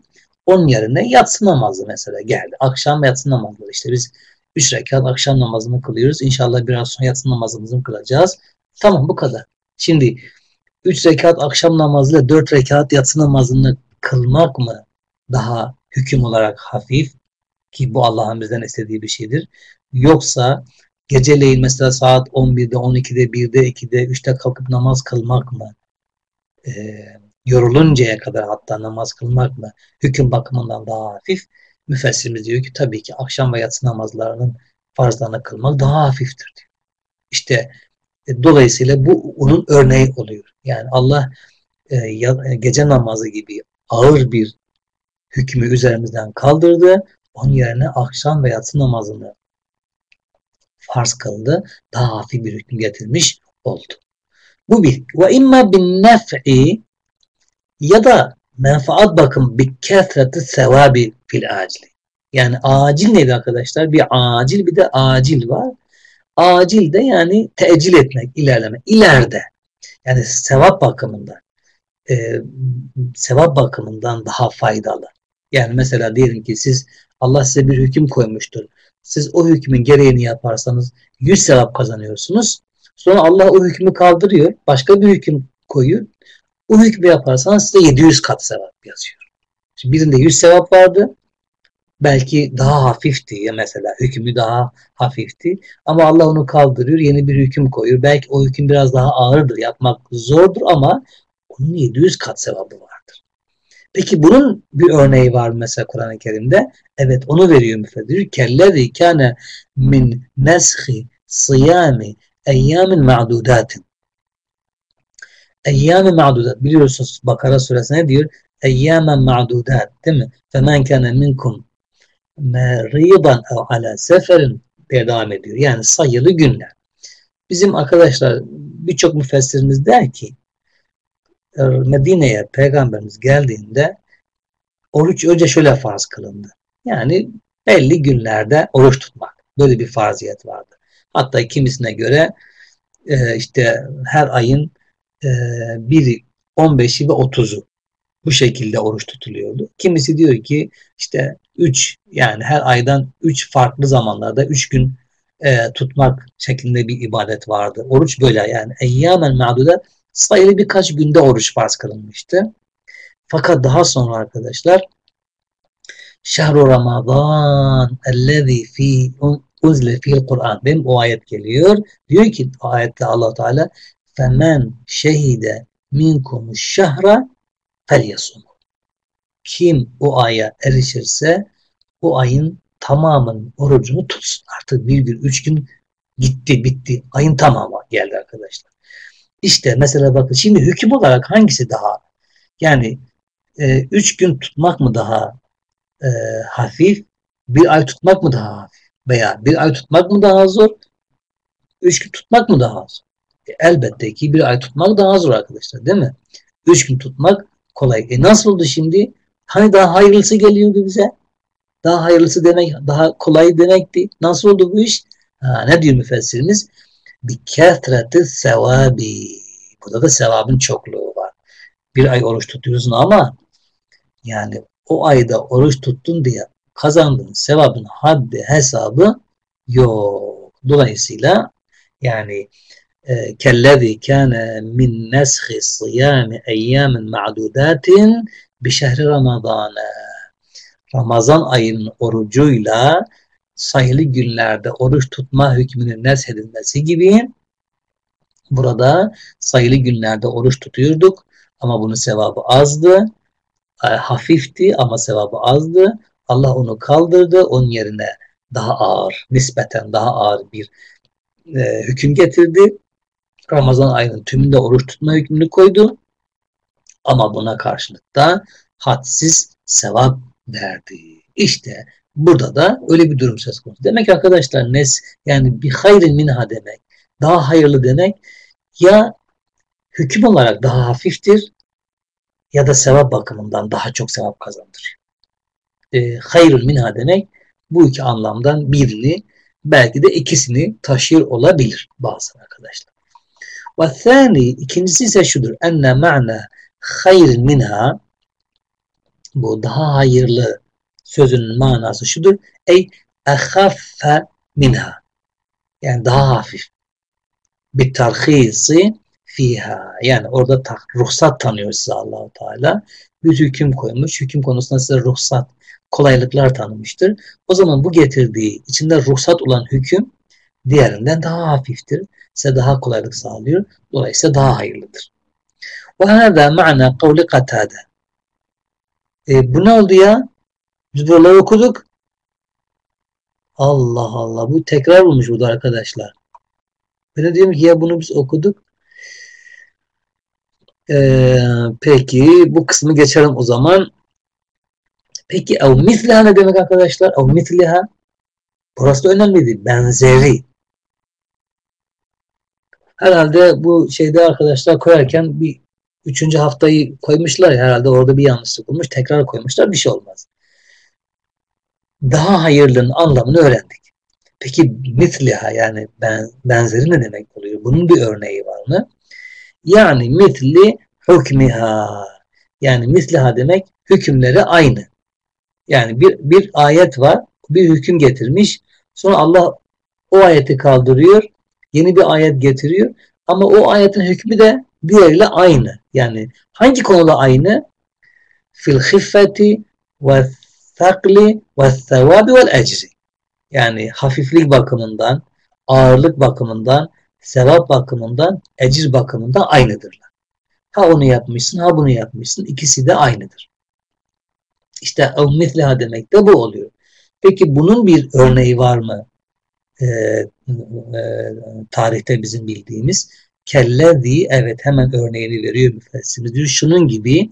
Onun yerine yatsı namazı mesela geldi. Akşam yatsı namazları işte biz üç rekat akşam namazını kılıyoruz. İnşallah biraz sonra yatsı namazımızı kılacağız. Tamam bu kadar. Şimdi 3 rekat akşam namazıyla 4 rekat yatsı namazını kılmak mı daha hüküm olarak hafif ki bu Allah'ın bizden istediği bir şeydir. Yoksa geceleyin mesela saat 11'de, 12'de, 1'de, 2'de, 3'te kalkıp namaz kılmak mı? Ee, yoruluncaya kadar hatta namaz kılmak mı? Hüküm bakımından daha hafif. Müfessirimiz diyor ki tabii ki akşam ve yatsı namazlarının farzlarını kılmak daha hafiftir diyor. İşte e, dolayısıyla bu onun örneği oluyor. Yani Allah e, ya, e, gece namazı gibi ağır bir hükmü üzerimizden kaldırdı. Onun yerine akşam ve yatsı namazını farz kıldı. Daha hafif bir hüküm getirmiş oldu. Bu bir. Ve imma bin nef'i ya da menfaat bakım bir kethreti sevabi fil acili. Yani acil neydi arkadaşlar? Bir acil bir de acil var. Acil de yani tecil etmek, ilerleme. İleride. Yani sevap bakımından e, sevap bakımından daha faydalı. Yani mesela diyelim ki siz Allah size bir hüküm koymuştur. Siz o hükmün gereğini yaparsanız 100 sevap kazanıyorsunuz. Sonra Allah o hükmü kaldırıyor. Başka bir hüküm koyuyor. O hükmü yaparsanız size 700 kat sevap yazıyor. Şimdi birinde 100 sevap vardı. Belki daha hafifti ya mesela hükmü daha hafifti. Ama Allah onu kaldırıyor. Yeni bir hüküm koyuyor. Belki o hüküm biraz daha ağırdır. Yapmak zordur ama onun 700 kat sevabı vardır. Peki bunun bir örneği var mesela Kur'an-ı Kerim'de. Evet onu veriyor müfeddir. Kellezi kâne min neshi siyami eyyamin ma'dudatin. Eyyâmi ma'dudat. Biliyorsunuz Bakara suresi ne diyor? Eyyâmen ma'dudat değil mi? Femen kâne minkum meridan ev ala seferin diye devam ediyor. Yani sayılı günler. Bizim arkadaşlar birçok müfessirimiz der ki e, Medine'ye peygamberimiz geldiğinde oruç önce şöyle farz kılındı. Yani belli günlerde oruç tutmak. Böyle bir farziyet vardı. Hatta kimisine göre e, işte her ayın e, biri 15'i ve 30'u bu şekilde oruç tutuluyordu. Kimisi diyor ki işte 3 yani her aydan 3 farklı zamanlarda 3 gün e, tutmak şeklinde bir ibadet vardı. Oruç böyle yani eyyamen ma'duda sayılı birkaç günde oruç farz kılınmıştı. Fakat daha sonra arkadaşlar Şehru Ramazan ellezî fî uzle fil Kur'an. Benim o ayet geliyor. Diyor ki o ayette allah Teala femen şehide minkum şehra felyasum. Kim o aya erişirse o ayın tamamının orucunu tutsun. Artık bir gün, üç gün gitti, bitti. Ayın tamamı geldi arkadaşlar. İşte mesela bakın şimdi hüküm olarak hangisi daha yani e, üç gün tutmak mı daha e, hafif bir ay tutmak mı daha hafif veya bir ay tutmak mı daha zor üç gün tutmak mı daha zor e, elbette ki bir ay tutmak daha zor arkadaşlar değil mi? Üç gün tutmak kolay. E nasıl oldu şimdi? Hani daha hayırlısı geliyordu bize? Daha hayırlısı demek daha kolay demekti. Nasıl oldu bu iş? Ha, ne diyor müfessirimiz? Bir kethreti sevabi. Burada da sevabın çokluğu var. Bir ay oruç tutuyorsun ama yani o ayda oruç tuttun diye kazandığın sevabın haddi hesabı yok. Dolayısıyla yani kâne min neshi siyâmi eyyâmin ma'dudatin bi şehri Ramazan'a Ramazan ayının orucuyla sayılı günlerde oruç tutma hükmünün neshedilmesi gibi burada sayılı günlerde oruç tutuyorduk ama bunun sevabı azdı. E, hafifti ama sevabı azdı. Allah onu kaldırdı. Onun yerine daha ağır, nispeten daha ağır bir e, hüküm getirdi. Ramazan ayının tümünde oruç tutma hükmünü koydu. Ama buna karşılık da hadsiz sevap verdi. İşte Burada da öyle bir durum söz konusu. Demek ki arkadaşlar nes yani bir hayrin minha demek, daha hayırlı demek ya hüküm olarak daha hafiftir ya da sevap bakımından daha çok sevap kazandırıyor. E, hayrul minha demek bu iki anlamdan birini belki de ikisini taşır olabilir bazı arkadaşlar. Ve thani ikincisi ise şudur. Enne ma'na hayr minha bu daha hayırlı sözünün manası şudur. Ey ehaffe minha. Yani daha hafif. bir tarhisi fiha. Yani orada ruhsat tanıyor size Allahu Teala. Bir hüküm koymuş. Hüküm konusunda size ruhsat, kolaylıklar tanımıştır. O zaman bu getirdiği içinde ruhsat olan hüküm diğerinden daha hafiftir. Size daha kolaylık sağlıyor. Dolayısıyla daha hayırlıdır. Ve hâzâ ma'na kavli katâde. E, bu ne oldu ya? Biz buraları okuduk. Allah Allah. Bu tekrar olmuş burada arkadaşlar. Ben diyorum ki ya bunu biz okuduk. Ee, peki bu kısmı geçelim o zaman. Peki ev misliha ne demek arkadaşlar? Ev misliha burası da önemliydi. Benzeri. Herhalde bu şeyde arkadaşlar koyarken bir üçüncü haftayı koymuşlar. Herhalde orada bir yanlışlık olmuş. Tekrar koymuşlar. Bir şey olmaz. Daha hayırlının anlamını öğrendik. Peki misliha yani ben, benzeri ne demek oluyor? Bunun bir örneği var mı? Yani mitli hükmiha. Yani misliha demek hükümleri aynı. Yani bir, bir ayet var, bir hüküm getirmiş. Sonra Allah o ayeti kaldırıyor, yeni bir ayet getiriyor. Ama o ayetin hükmü de diğeriyle aynı. Yani hangi konuda aynı? Fil hiffeti ve sakli ve sevabi vel ecri. Yani hafiflik bakımından, ağırlık bakımından, sevap bakımından, ecir bakımından aynıdırlar. Ha onu yapmışsın, ha bunu yapmışsın. İkisi de aynıdır. İşte ev misliha demek de bu oluyor. Peki bunun bir örneği var mı? Ee, e, tarihte bizim bildiğimiz. Kellezi evet hemen örneğini veriyor müfessimiz. Diyor şunun gibi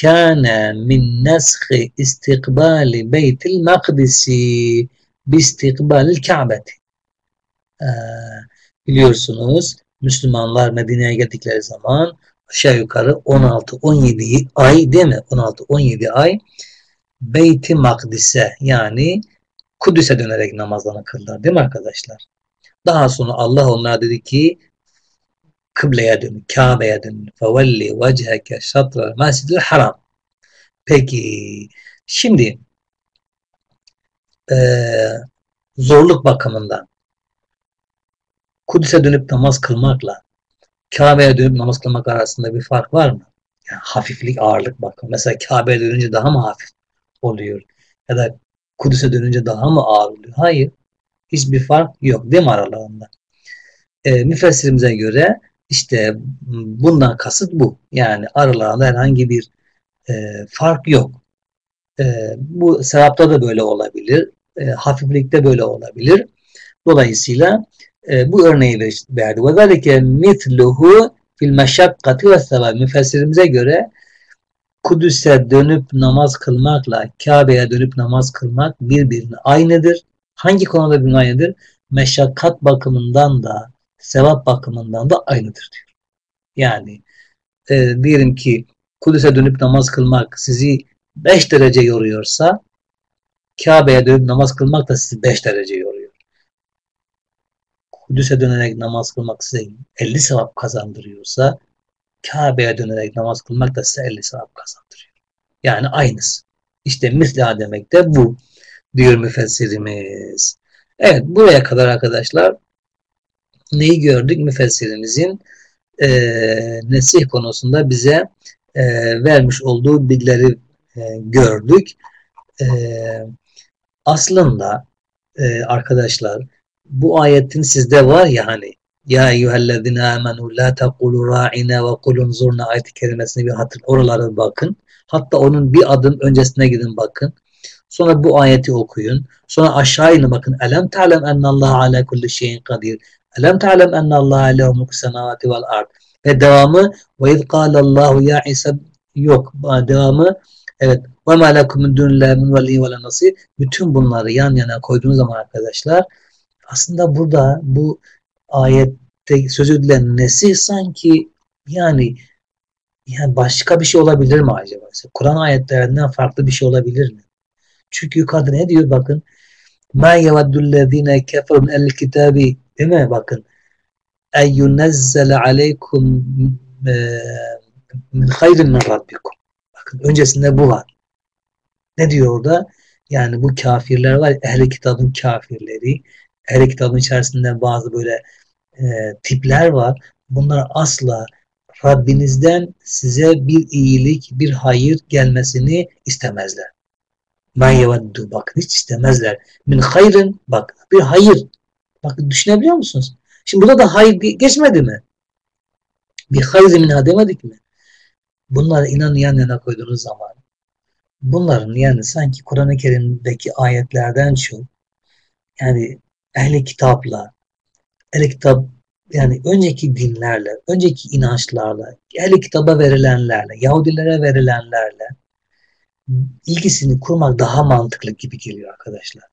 kâne min neshi istikbali beytil makdisi bistikbalil ka'beti. Ee, biliyorsunuz Müslümanlar Medine'ye geldikleri zaman aşağı yukarı 16-17 ay değil mi? 16-17 ay Beyt-i Makdis'e yani Kudüs'e dönerek namazlarını kıldılar değil mi arkadaşlar? Daha sonra Allah onlara dedi ki kıbleye dönün, Kabe'ye dönün. Fevelli vecheke şatral mescidil haram. Peki şimdi e, zorluk bakımından Kudüs'e dönüp namaz kılmakla Kabe'ye dönüp namaz kılmak arasında bir fark var mı? Yani hafiflik, ağırlık bakın. Mesela Kabe'ye dönünce daha mı hafif oluyor? Ya da Kudüs'e dönünce daha mı ağır oluyor? Hayır. Hiçbir fark yok değil mi aralarında? E, müfessirimize göre işte bundan kasıt bu. Yani aralarında herhangi bir e, fark yok. E, bu sevapta da böyle olabilir. E, hafiflikte böyle olabilir. Dolayısıyla e, bu örneği verdi. Ve zalike mitluhu fil meşakkati ve sevab. Müfessirimize göre Kudüs'e dönüp namaz kılmakla Kabe'ye dönüp namaz kılmak birbirine aynıdır. Hangi konuda birbirine aynıdır? Meşakkat bakımından da sevap bakımından da aynıdır diyor. Yani e, diyelim ki Kudüs'e dönüp namaz kılmak sizi 5 derece yoruyorsa Kabe'ye dönüp namaz kılmak da sizi 5 derece yoruyor. Kudüs'e dönerek namaz kılmak size 50 sevap kazandırıyorsa Kabe'ye dönerek namaz kılmak da size 50 sevap kazandırıyor. Yani aynısı. İşte misla demek de bu diyor müfessirimiz. Evet buraya kadar arkadaşlar neyi gördük? Müfessirimizin e, nesih konusunda bize e, vermiş olduğu bilgileri e, gördük. E, aslında e, arkadaşlar bu ayetin sizde var ya hani ya eyyühellezine amenu la tekulu ra'ina ve kulun zurna ayet kelimesini bir hatır oralara bakın. Hatta onun bir adım öncesine gidin bakın. Sonra bu ayeti okuyun. Sonra aşağı inin bakın. Elem ta'lem ennallahu ala kulli şeyin kadir. Elem ta'lem ennallahu lehu mulku semavati vel ard. Ve devamı ve iz Allahu ya İsa yok. Devamı evet ve ma lekum min dunillahi min veliyyin ve nasir. Bütün bunları yan yana koyduğunuz zaman arkadaşlar aslında burada bu ayette söz edilen nesih sanki yani yani başka bir şey olabilir mi acaba? Kur'an ayetlerinden farklı bir şey olabilir mi? Çünkü yukarıda ne diyor bakın. Ma yeveddullezine keferun el kitabi değil mi? Bakın. Yunezzele aleykum e, min hayrin min rabbikum. Bakın öncesinde bu var. Ne diyor orada? Yani bu kafirler var. Ehli kitabın kafirleri ehli kitabın içerisinde bazı böyle e, tipler var. Bunlar asla Rabbinizden size bir iyilik, bir hayır gelmesini istemezler. Ma yeveddu bak hiç istemezler. Min hayrın bak bir hayır. Bak düşünebiliyor musunuz? Şimdi burada da hayır geçmedi mi? Bir hayır minha demedik mi? Bunları inan yan yana koyduğunuz zaman bunların yani sanki Kur'an-ı Kerim'deki ayetlerden çok yani ehli kitapla ehli kitap yani önceki dinlerle, önceki inançlarla, ehli kitaba verilenlerle, Yahudilere verilenlerle ilgisini kurmak daha mantıklı gibi geliyor arkadaşlar.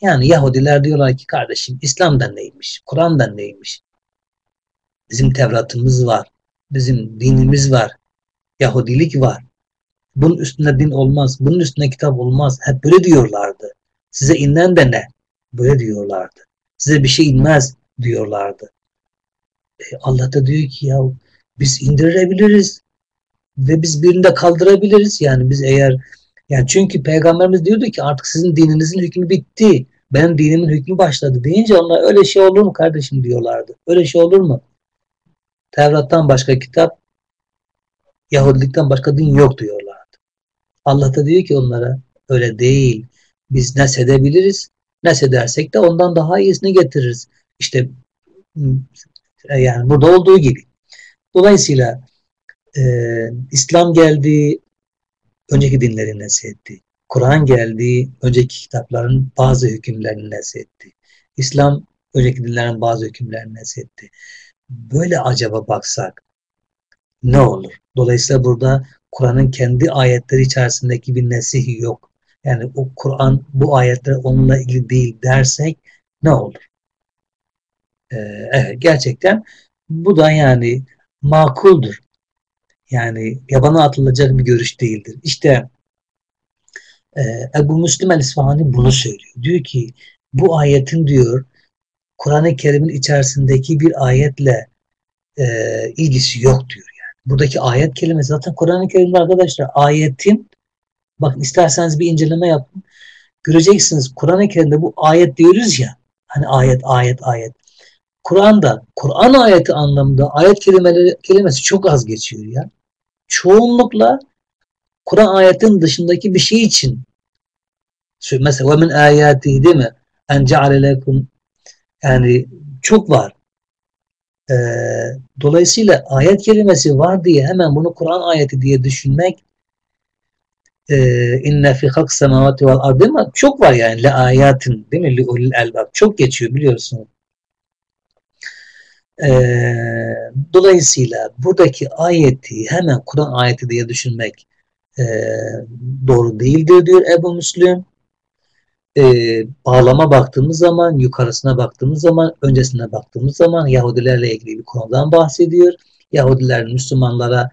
Yani Yahudiler diyorlar ki kardeşim İslam'dan neymiş, Kur'an'dan neymiş? Bizim Tevrat'ımız var, bizim dinimiz var, Yahudilik var. Bunun üstüne din olmaz, bunun üstüne kitap olmaz. Hep böyle diyorlardı. Size inen de ne? Böyle diyorlardı. Size bir şey inmez diyorlardı. E, Allah da diyor ki ya biz indirebiliriz ve biz birinde kaldırabiliriz. Yani biz eğer yani çünkü peygamberimiz diyordu ki artık sizin dininizin hükmü bitti. Benim dinimin hükmü başladı deyince onlar öyle şey olur mu kardeşim diyorlardı. Öyle şey olur mu? Tevrat'tan başka kitap, Yahudilikten başka din yok diyorlardı. Allah da diyor ki onlara öyle değil. Biz nesedebiliriz. Nesedersek de ondan daha iyisini getiririz. İşte yani burada olduğu gibi. Dolayısıyla e, İslam geldi, önceki dinleri nesetti. Kur'an geldi, önceki kitapların bazı hükümlerini nesetti. İslam önceki dinlerin bazı hükümlerini nesetti. Böyle acaba baksak ne olur? Dolayısıyla burada Kur'an'ın kendi ayetleri içerisindeki bir nesih yok. Yani o Kur'an bu ayetler onunla ilgili değil dersek ne olur? Ee, evet gerçekten bu da yani makuldur. Yani yabana atılacak bir görüş değildir. İşte e, Ebu Müslim el-İsfahani bunu söylüyor. Diyor ki bu ayetin diyor Kur'an-ı Kerim'in içerisindeki bir ayetle e, ilgisi yok diyor yani. Buradaki ayet kelimesi zaten Kur'an-ı Kerim'de arkadaşlar ayetin bakın isterseniz bir inceleme yapın. Göreceksiniz Kur'an-ı Kerim'de bu ayet diyoruz ya hani ayet ayet ayet. Kur'an'da Kur'an ayeti anlamında ayet kelimeleri kelimesi çok az geçiyor ya çoğunlukla Kur'an ayetin dışındaki bir şey için mesela min ayati değil mi? En ceale yani çok var. Ee, dolayısıyla ayet kelimesi var diye hemen bunu Kur'an ayeti diye düşünmek e, inne fi halk semavati vel ardı çok var yani le ayatin değil mi? Li ulil elbab. Çok geçiyor biliyorsun. E, dolayısıyla buradaki ayeti hemen Kur'an ayeti diye düşünmek e, doğru değildir diyor Ebu Müslüm. E, bağlama baktığımız zaman, yukarısına baktığımız zaman, öncesine baktığımız zaman Yahudilerle ilgili bir konudan bahsediyor. Yahudiler Müslümanlara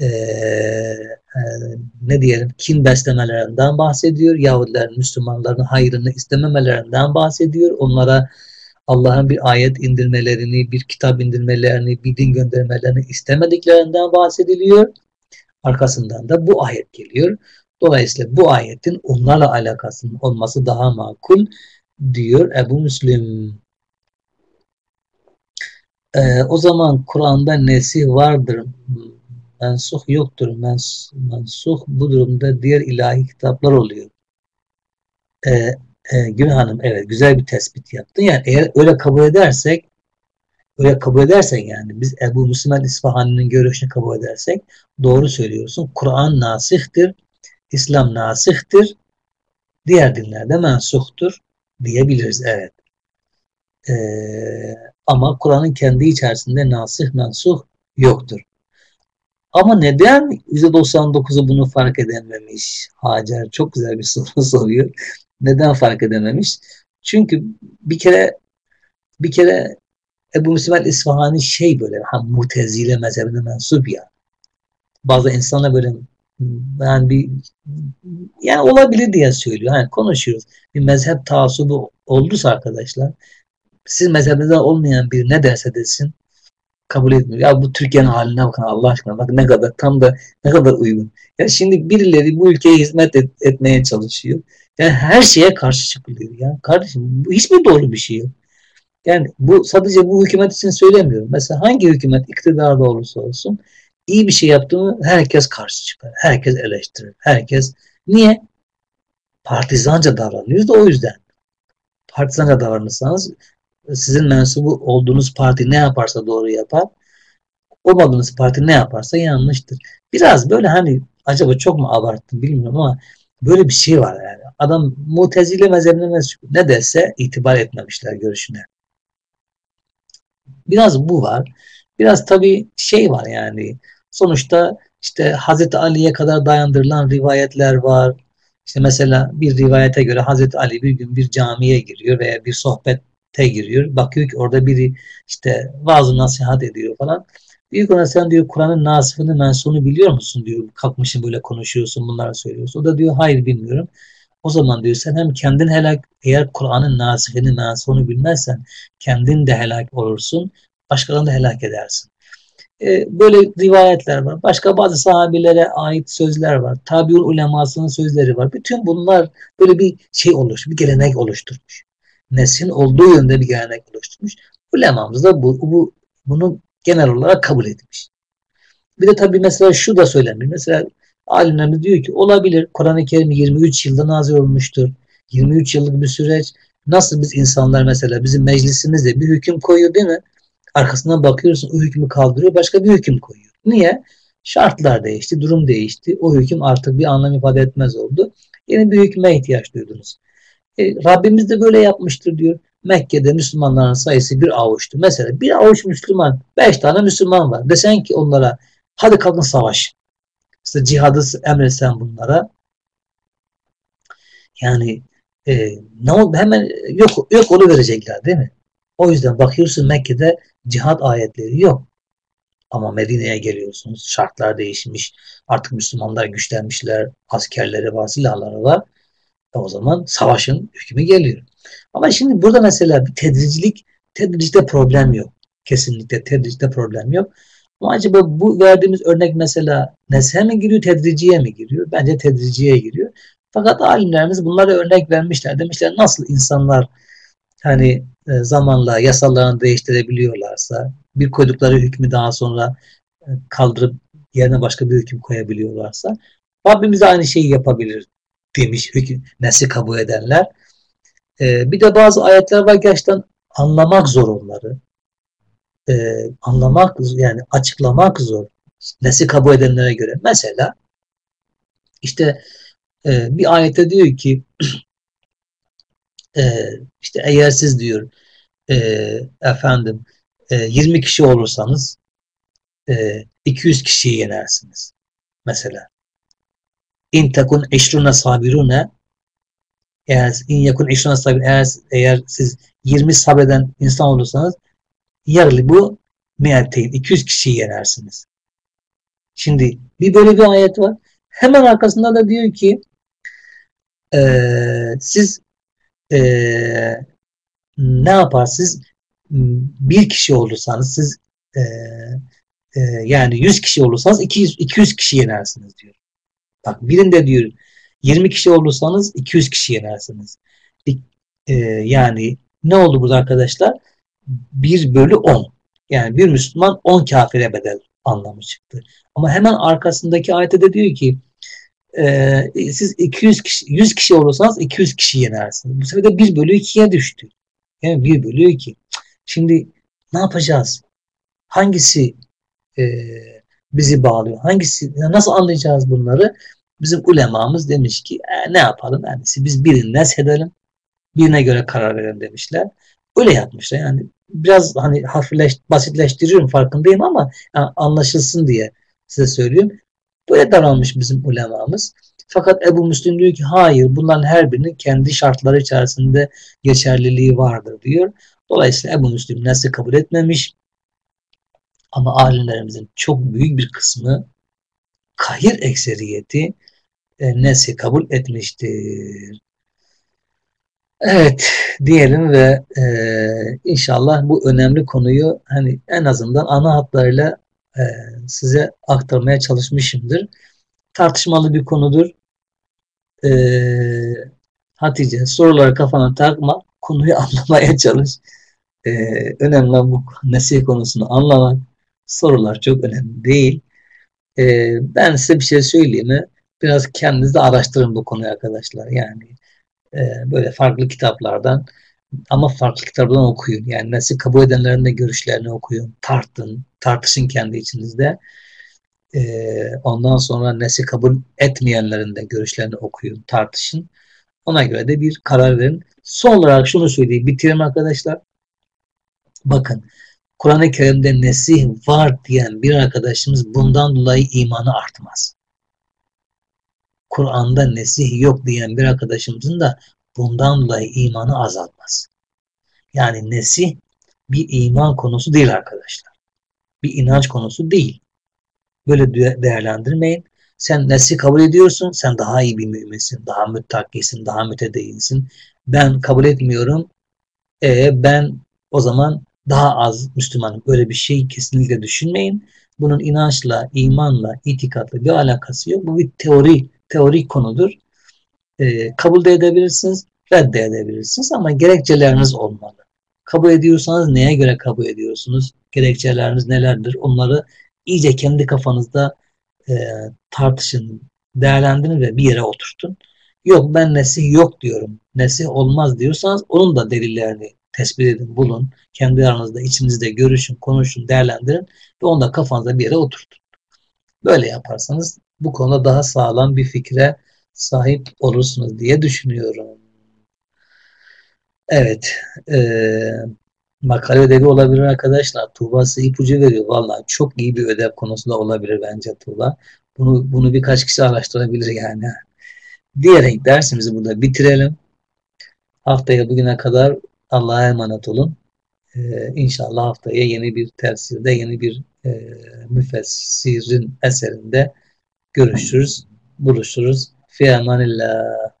e, e, ne diyelim kin beslemelerinden bahsediyor. Yahudiler Müslümanların hayrını istememelerinden bahsediyor. Onlara Allah'ın bir ayet indirmelerini, bir kitap indirmelerini, bir din göndermelerini istemediklerinden bahsediliyor. Arkasından da bu ayet geliyor. Dolayısıyla bu ayetin onlarla alakasının olması daha makul diyor Ebu Müslim. Ee, o zaman Kur'an'da nesih vardır. Mensuh yoktur. Mens, mensuh bu durumda diğer ilahi kitaplar oluyor. Ee, e, Gül Hanım evet güzel bir tespit yaptın. Yani eğer öyle kabul edersek öyle kabul edersek yani biz Ebu Müslim İsfahani'nin görüşünü kabul edersek doğru söylüyorsun. Kur'an nasihtir. İslam nasihtir. Diğer dinlerde mensuhtur diyebiliriz. Evet. Ee, ama Kur'an'ın kendi içerisinde nasih mensuh yoktur. Ama neden %99'u bunu fark edememiş? Hacer çok güzel bir soru *laughs* soruyor. Neden fark edememiş? Çünkü bir kere bir kere Ebu Müslim İsfahani şey böyle ha, mutezile mezhebine mensup ya. Bazı insanlar böyle yani bir yani olabilir diye söylüyor. Yani konuşuyoruz. Bir mezhep taassubu olduysa arkadaşlar siz mezhebinizde olmayan bir ne derse desin kabul etmiyor. Ya bu Türkiye'nin haline bakın Allah aşkına. Bak ne kadar tam da ne kadar uygun. Ya şimdi birileri bu ülkeye hizmet et, etmeye çalışıyor. Yani her şeye karşı çıkılıyor ya. Kardeşim bu hiç mi doğru bir şey yok? Yani bu sadece bu hükümet için söylemiyorum. Mesela hangi hükümet iktidarda olursa olsun iyi bir şey yaptığını herkes karşı çıkar. Herkes eleştirir. Herkes niye? Partizanca davranıyoruz da o yüzden. Partizanca davranırsanız sizin mensubu olduğunuz parti ne yaparsa doğru yapar. Olmadığınız parti ne yaparsa yanlıştır. Biraz böyle hani acaba çok mu abarttım bilmiyorum ama böyle bir şey var yani. Adam mutezile mezhebine ne derse itibar etmemişler görüşüne. Biraz bu var. Biraz tabii şey var yani sonuçta işte Hazreti Ali'ye kadar dayandırılan rivayetler var. İşte mesela bir rivayete göre Hazreti Ali bir gün bir camiye giriyor veya bir sohbete giriyor. Bakıyor ki orada biri işte vaaz nasihat ediyor falan. Büyük ona sen diyor Kur'an'ın nasifini mensunu biliyor musun diyor. Kalkmışsın böyle konuşuyorsun bunları söylüyorsun. O da diyor hayır bilmiyorum. O zaman diyor sen hem kendin helak eğer Kur'an'ın nasifini mensunu bilmezsen kendin de helak olursun. Başkalarını da helak edersin. Ee, böyle rivayetler var. Başka bazı sahabilere ait sözler var. Tabiun ulemasının sözleri var. Bütün bunlar böyle bir şey olmuş, bir gelenek oluşturmuş. Nesin olduğu yönde bir gelenek oluşturmuş. Ulemamız da bu, bu bunu genel olarak kabul etmiş. Bir de tabii mesela şu da söylenir. Mesela alimlerimiz diyor ki olabilir Kur'an-ı Kerim 23 yılda nazil olmuştur. 23 yıllık bir süreç. Nasıl biz insanlar mesela bizim meclisimizde bir hüküm koyuyor değil mi? Arkasından bakıyorsun o hükmü kaldırıyor başka bir hüküm koyuyor. Niye? Şartlar değişti, durum değişti. O hüküm artık bir anlam ifade etmez oldu. Yeni bir hükme ihtiyaç duydunuz. E, Rabbimiz de böyle yapmıştır diyor. Mekke'de Müslümanların sayısı bir avuçtu. Mesela bir avuç Müslüman, beş tane Müslüman var. Desen ki onlara hadi kalkın savaş. İşte cihadı emretsen bunlara. Yani e, ne oldu? Hemen yok yok onu verecekler değil mi? O yüzden bakıyorsun Mekke'de cihat ayetleri yok. Ama Medine'ye geliyorsunuz. Şartlar değişmiş. Artık Müslümanlar güçlenmişler. Askerleri var, silahları var. E o zaman savaşın hükmü geliyor. Ama şimdi burada mesela bir tedricilik, tedricde problem yok. Kesinlikle tedricde problem yok. Ama acaba bu verdiğimiz örnek mesela neshe mi giriyor, tedriciye mi giriyor? Bence tedriciye giriyor. Fakat alimlerimiz bunlara örnek vermişler. Demişler nasıl insanlar hani e, zamanla yasalarını değiştirebiliyorlarsa, bir koydukları hükmü daha sonra e, kaldırıp yerine başka bir hüküm koyabiliyorlarsa Rabbimiz aynı şeyi yapabilir demiş hüküm, nesli kabul edenler. Ee, bir de bazı ayetler var gerçekten anlamak zor onları. Ee, anlamak yani açıklamak zor. Nesli kabul edenlere göre. Mesela işte e, bir ayette diyor ki *clears throat* e, işte eğer siz diyor e, efendim e, 20 kişi olursanız e, 200 kişiyi yenersiniz. Mesela. İn tekun eşruna sabirune eğer in yakun eşruna sabir eğer, eğer siz 20 sabreden insan olursanız yarılı bu mi'ateyn 200 kişiyi yenersiniz. Şimdi bir böyle bir ayet var. Hemen arkasında da diyor ki e, siz e, ne yaparsınız? Bir kişi olursanız siz e, e, yani 100 kişi olursanız 200, 200 kişi yenersiniz diyor. Bak birinde diyor 20 kişi olursanız 200 kişi yenersiniz. E, yani ne oldu burada arkadaşlar? 1 bölü 10. Yani bir Müslüman 10 kafire bedel anlamı çıktı. Ama hemen arkasındaki ayette de diyor ki e, siz 200 kişi, 100 kişi olursanız 200 kişi yenersiniz. Bu sefer de 1 bölü 2'ye düştü. Yani 1 bölü 2. Şimdi ne yapacağız? Hangisi e, bizi bağlıyor? Hangisi, nasıl anlayacağız bunları? Bizim ulemamız demiş ki e, ne yapalım? Yani biz birini neshedelim. Birine göre karar verelim demişler. Öyle yapmışlar. Yani biraz hani hafifleş, basitleştiriyorum farkındayım ama yani anlaşılsın diye size söylüyorum. Böyle davranmış bizim ulemamız. Fakat Ebu Müslim diyor ki hayır bunların her birinin kendi şartları içerisinde geçerliliği vardır diyor. Dolayısıyla Ebu Müslim nesli kabul etmemiş. Ama alimlerimizin çok büyük bir kısmı kahir ekseriyeti e, nesli kabul etmiştir. Evet diyelim ve e, inşallah bu önemli konuyu hani en azından ana hatlarıyla e, size aktarmaya çalışmışımdır. Tartışmalı bir konudur. E, Hatice soruları kafana takma, konuyu *laughs* anlamaya çalış. e, önemli bu nesih konusunu anlamak. Sorular çok önemli değil. E, ben size bir şey söyleyeyim mi? Biraz kendiniz de araştırın bu konuyu arkadaşlar. Yani e, böyle farklı kitaplardan ama farklı kitaplardan okuyun. Yani nesih kabul edenlerin de görüşlerini okuyun. Tartın, tartışın kendi içinizde. E, ondan sonra nesih kabul etmeyenlerin de görüşlerini okuyun, tartışın. Ona göre de bir karar verin. Son olarak şunu söyleyeyim, bitireyim arkadaşlar. Bakın, Kur'an-ı Kerim'de nesih var diyen bir arkadaşımız bundan dolayı imanı artmaz. Kur'an'da nesih yok diyen bir arkadaşımızın da bundan dolayı imanı azalmaz. Yani nesih bir iman konusu değil arkadaşlar. Bir inanç konusu değil. Böyle değerlendirmeyin. Sen nesli kabul ediyorsun. Sen daha iyi bir müminsin. Daha müttakisin. Daha mütedeyinsin. Ben kabul etmiyorum. E, ben o zaman daha az Müslümanım. Böyle bir şey kesinlikle düşünmeyin. Bunun inançla, imanla, itikatla bir alakası yok. Bu bir teori, teorik konudur. E, kabul de edebilirsiniz, reddedebilirsiniz ama gerekçeleriniz olmalı. Kabul ediyorsanız neye göre kabul ediyorsunuz? Gerekçeleriniz nelerdir? Onları iyice kendi kafanızda e, tartışın, değerlendirin ve bir yere oturtun. Yok ben nesih yok diyorum. Nesih olmaz diyorsanız onun da delillerini tespit edin, bulun. Kendi aranızda, içinizde görüşün, konuşun, değerlendirin ve onu da kafanızda bir yere oturtun. Böyle yaparsanız bu konuda daha sağlam bir fikre sahip olursunuz diye düşünüyorum. Evet. E, makale ödevi olabilir arkadaşlar. Tuğba size ipucu veriyor. Vallahi çok iyi bir ödev konusu da olabilir bence Tuğba. Bunu, bunu birkaç kişi araştırabilir yani. Diyerek dersimizi burada bitirelim. Haftaya bugüne kadar Allah'a emanet olun. Ee, inşallah haftaya yeni bir tefsirde, yeni bir e, müfessirin eserinde görüşürüz, buluşuruz. Fi emanillah.